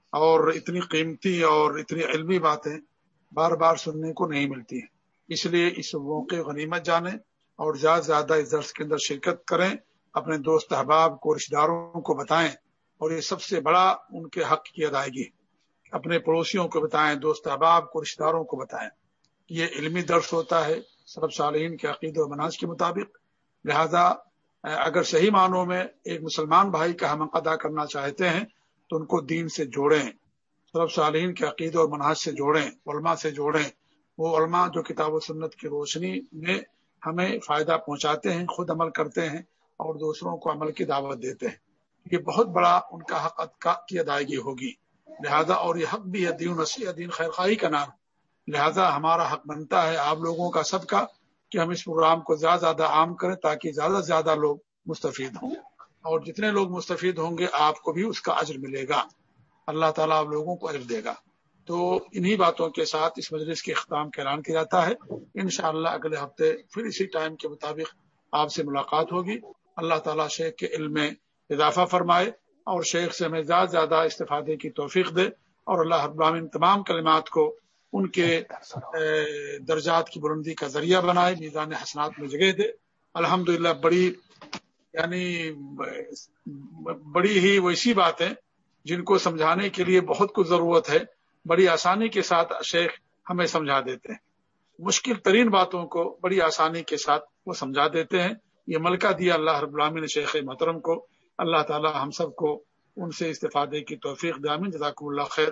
اور اتنی قیمتی اور اتنی علمی باتیں بار بار سننے کو نہیں ملتی ہیں۔ اس لیے اس موقع غنیمت جانیں اور زیادہ سے زیادہ اس درس کے اندر شرکت کریں، اپنے دوست احباب کو رشتے داروں کو بتائیں اور یہ سب سے بڑا ان کے حق کی ادائیگی، اپنے پڑوسیوں کو بتائیں، دوست احباب کو رشتے داروں کو بتائیں۔ یہ علمی درس ہوتا ہے سرب صالحین کے عقید و مناج کے مطابق۔ لہذا اگر صحیح معنوں میں ایک مسلمان بھائی کا ہم ادا کرنا چاہتے ہیں، تو ان کو دین سے جوڑیں۔ سرب صالحین کے عقید و مناج سے جوڑیں، علماء سے جوڑیں۔ وہ علماء جو کتاب و سنت کی روشنی میں ہمیں فائدہ پہنچاتے ہیں، خود عمل کرتے ہیں اور دوسروں کو عمل کی دعوت دیتے ہیں۔ یہ بہت بڑا ان کا حق کی ادائیگی ہوگی۔ لہذا، اور یہ حق بھی ہے، دین نسی دین خیر خواہی کا نام۔ لہذا ہمارا حق بنتا ہے آپ لوگوں کا سب کا کہ ہم اس پروگرام کو زیادہ زیادہ عام کریں تاکہ زیادہ سے زیادہ لوگ مستفید ہوں۔ اور جتنے لوگ مستفید ہوں گے آپ کو بھی اس کا عجر ملے گا۔ اللہ تعالیٰ آپ لوگوں کو عجر دے گا۔ تو انہی باتوں کے ساتھ اس مجلس کے اختتام کا اعلان کیا جاتا ہے۔ انشاءاللہ اگلے ہفتے پھر اسی ٹائم کے مطابق آپ سے ملاقات ہوگی۔ اللہ تعالیٰ شیخ کے علم میں اضافہ فرمائے اور شیخ سے ہمیں زیادہ زیادہ استفادے کی توفیق دے اور اللہ ابامن تمام کلمات کو ان کے درجات کی بلندی کا ذریعہ بنائے میزان حسنات میں جگہ دے۔ الحمد بڑی یعنی بڑی ہی ویسی باتیں جن کو سمجھانے کے لیے بہت کچھ ضرورت ہے۔ بڑی آسانی کے ساتھ شیخ ہمیں سمجھا دیتے ہیں۔ مشکل ترین باتوں کو بڑی آسانی کے ساتھ وہ سمجھا دیتے ہیں۔ یہ ملکہ دیا اللہ رب العالمین شیخ محترم کو۔ اللہ تعالی ہم سب کو ان سے استفادے کی توفیق دامن جزاکم اللہ خیر۔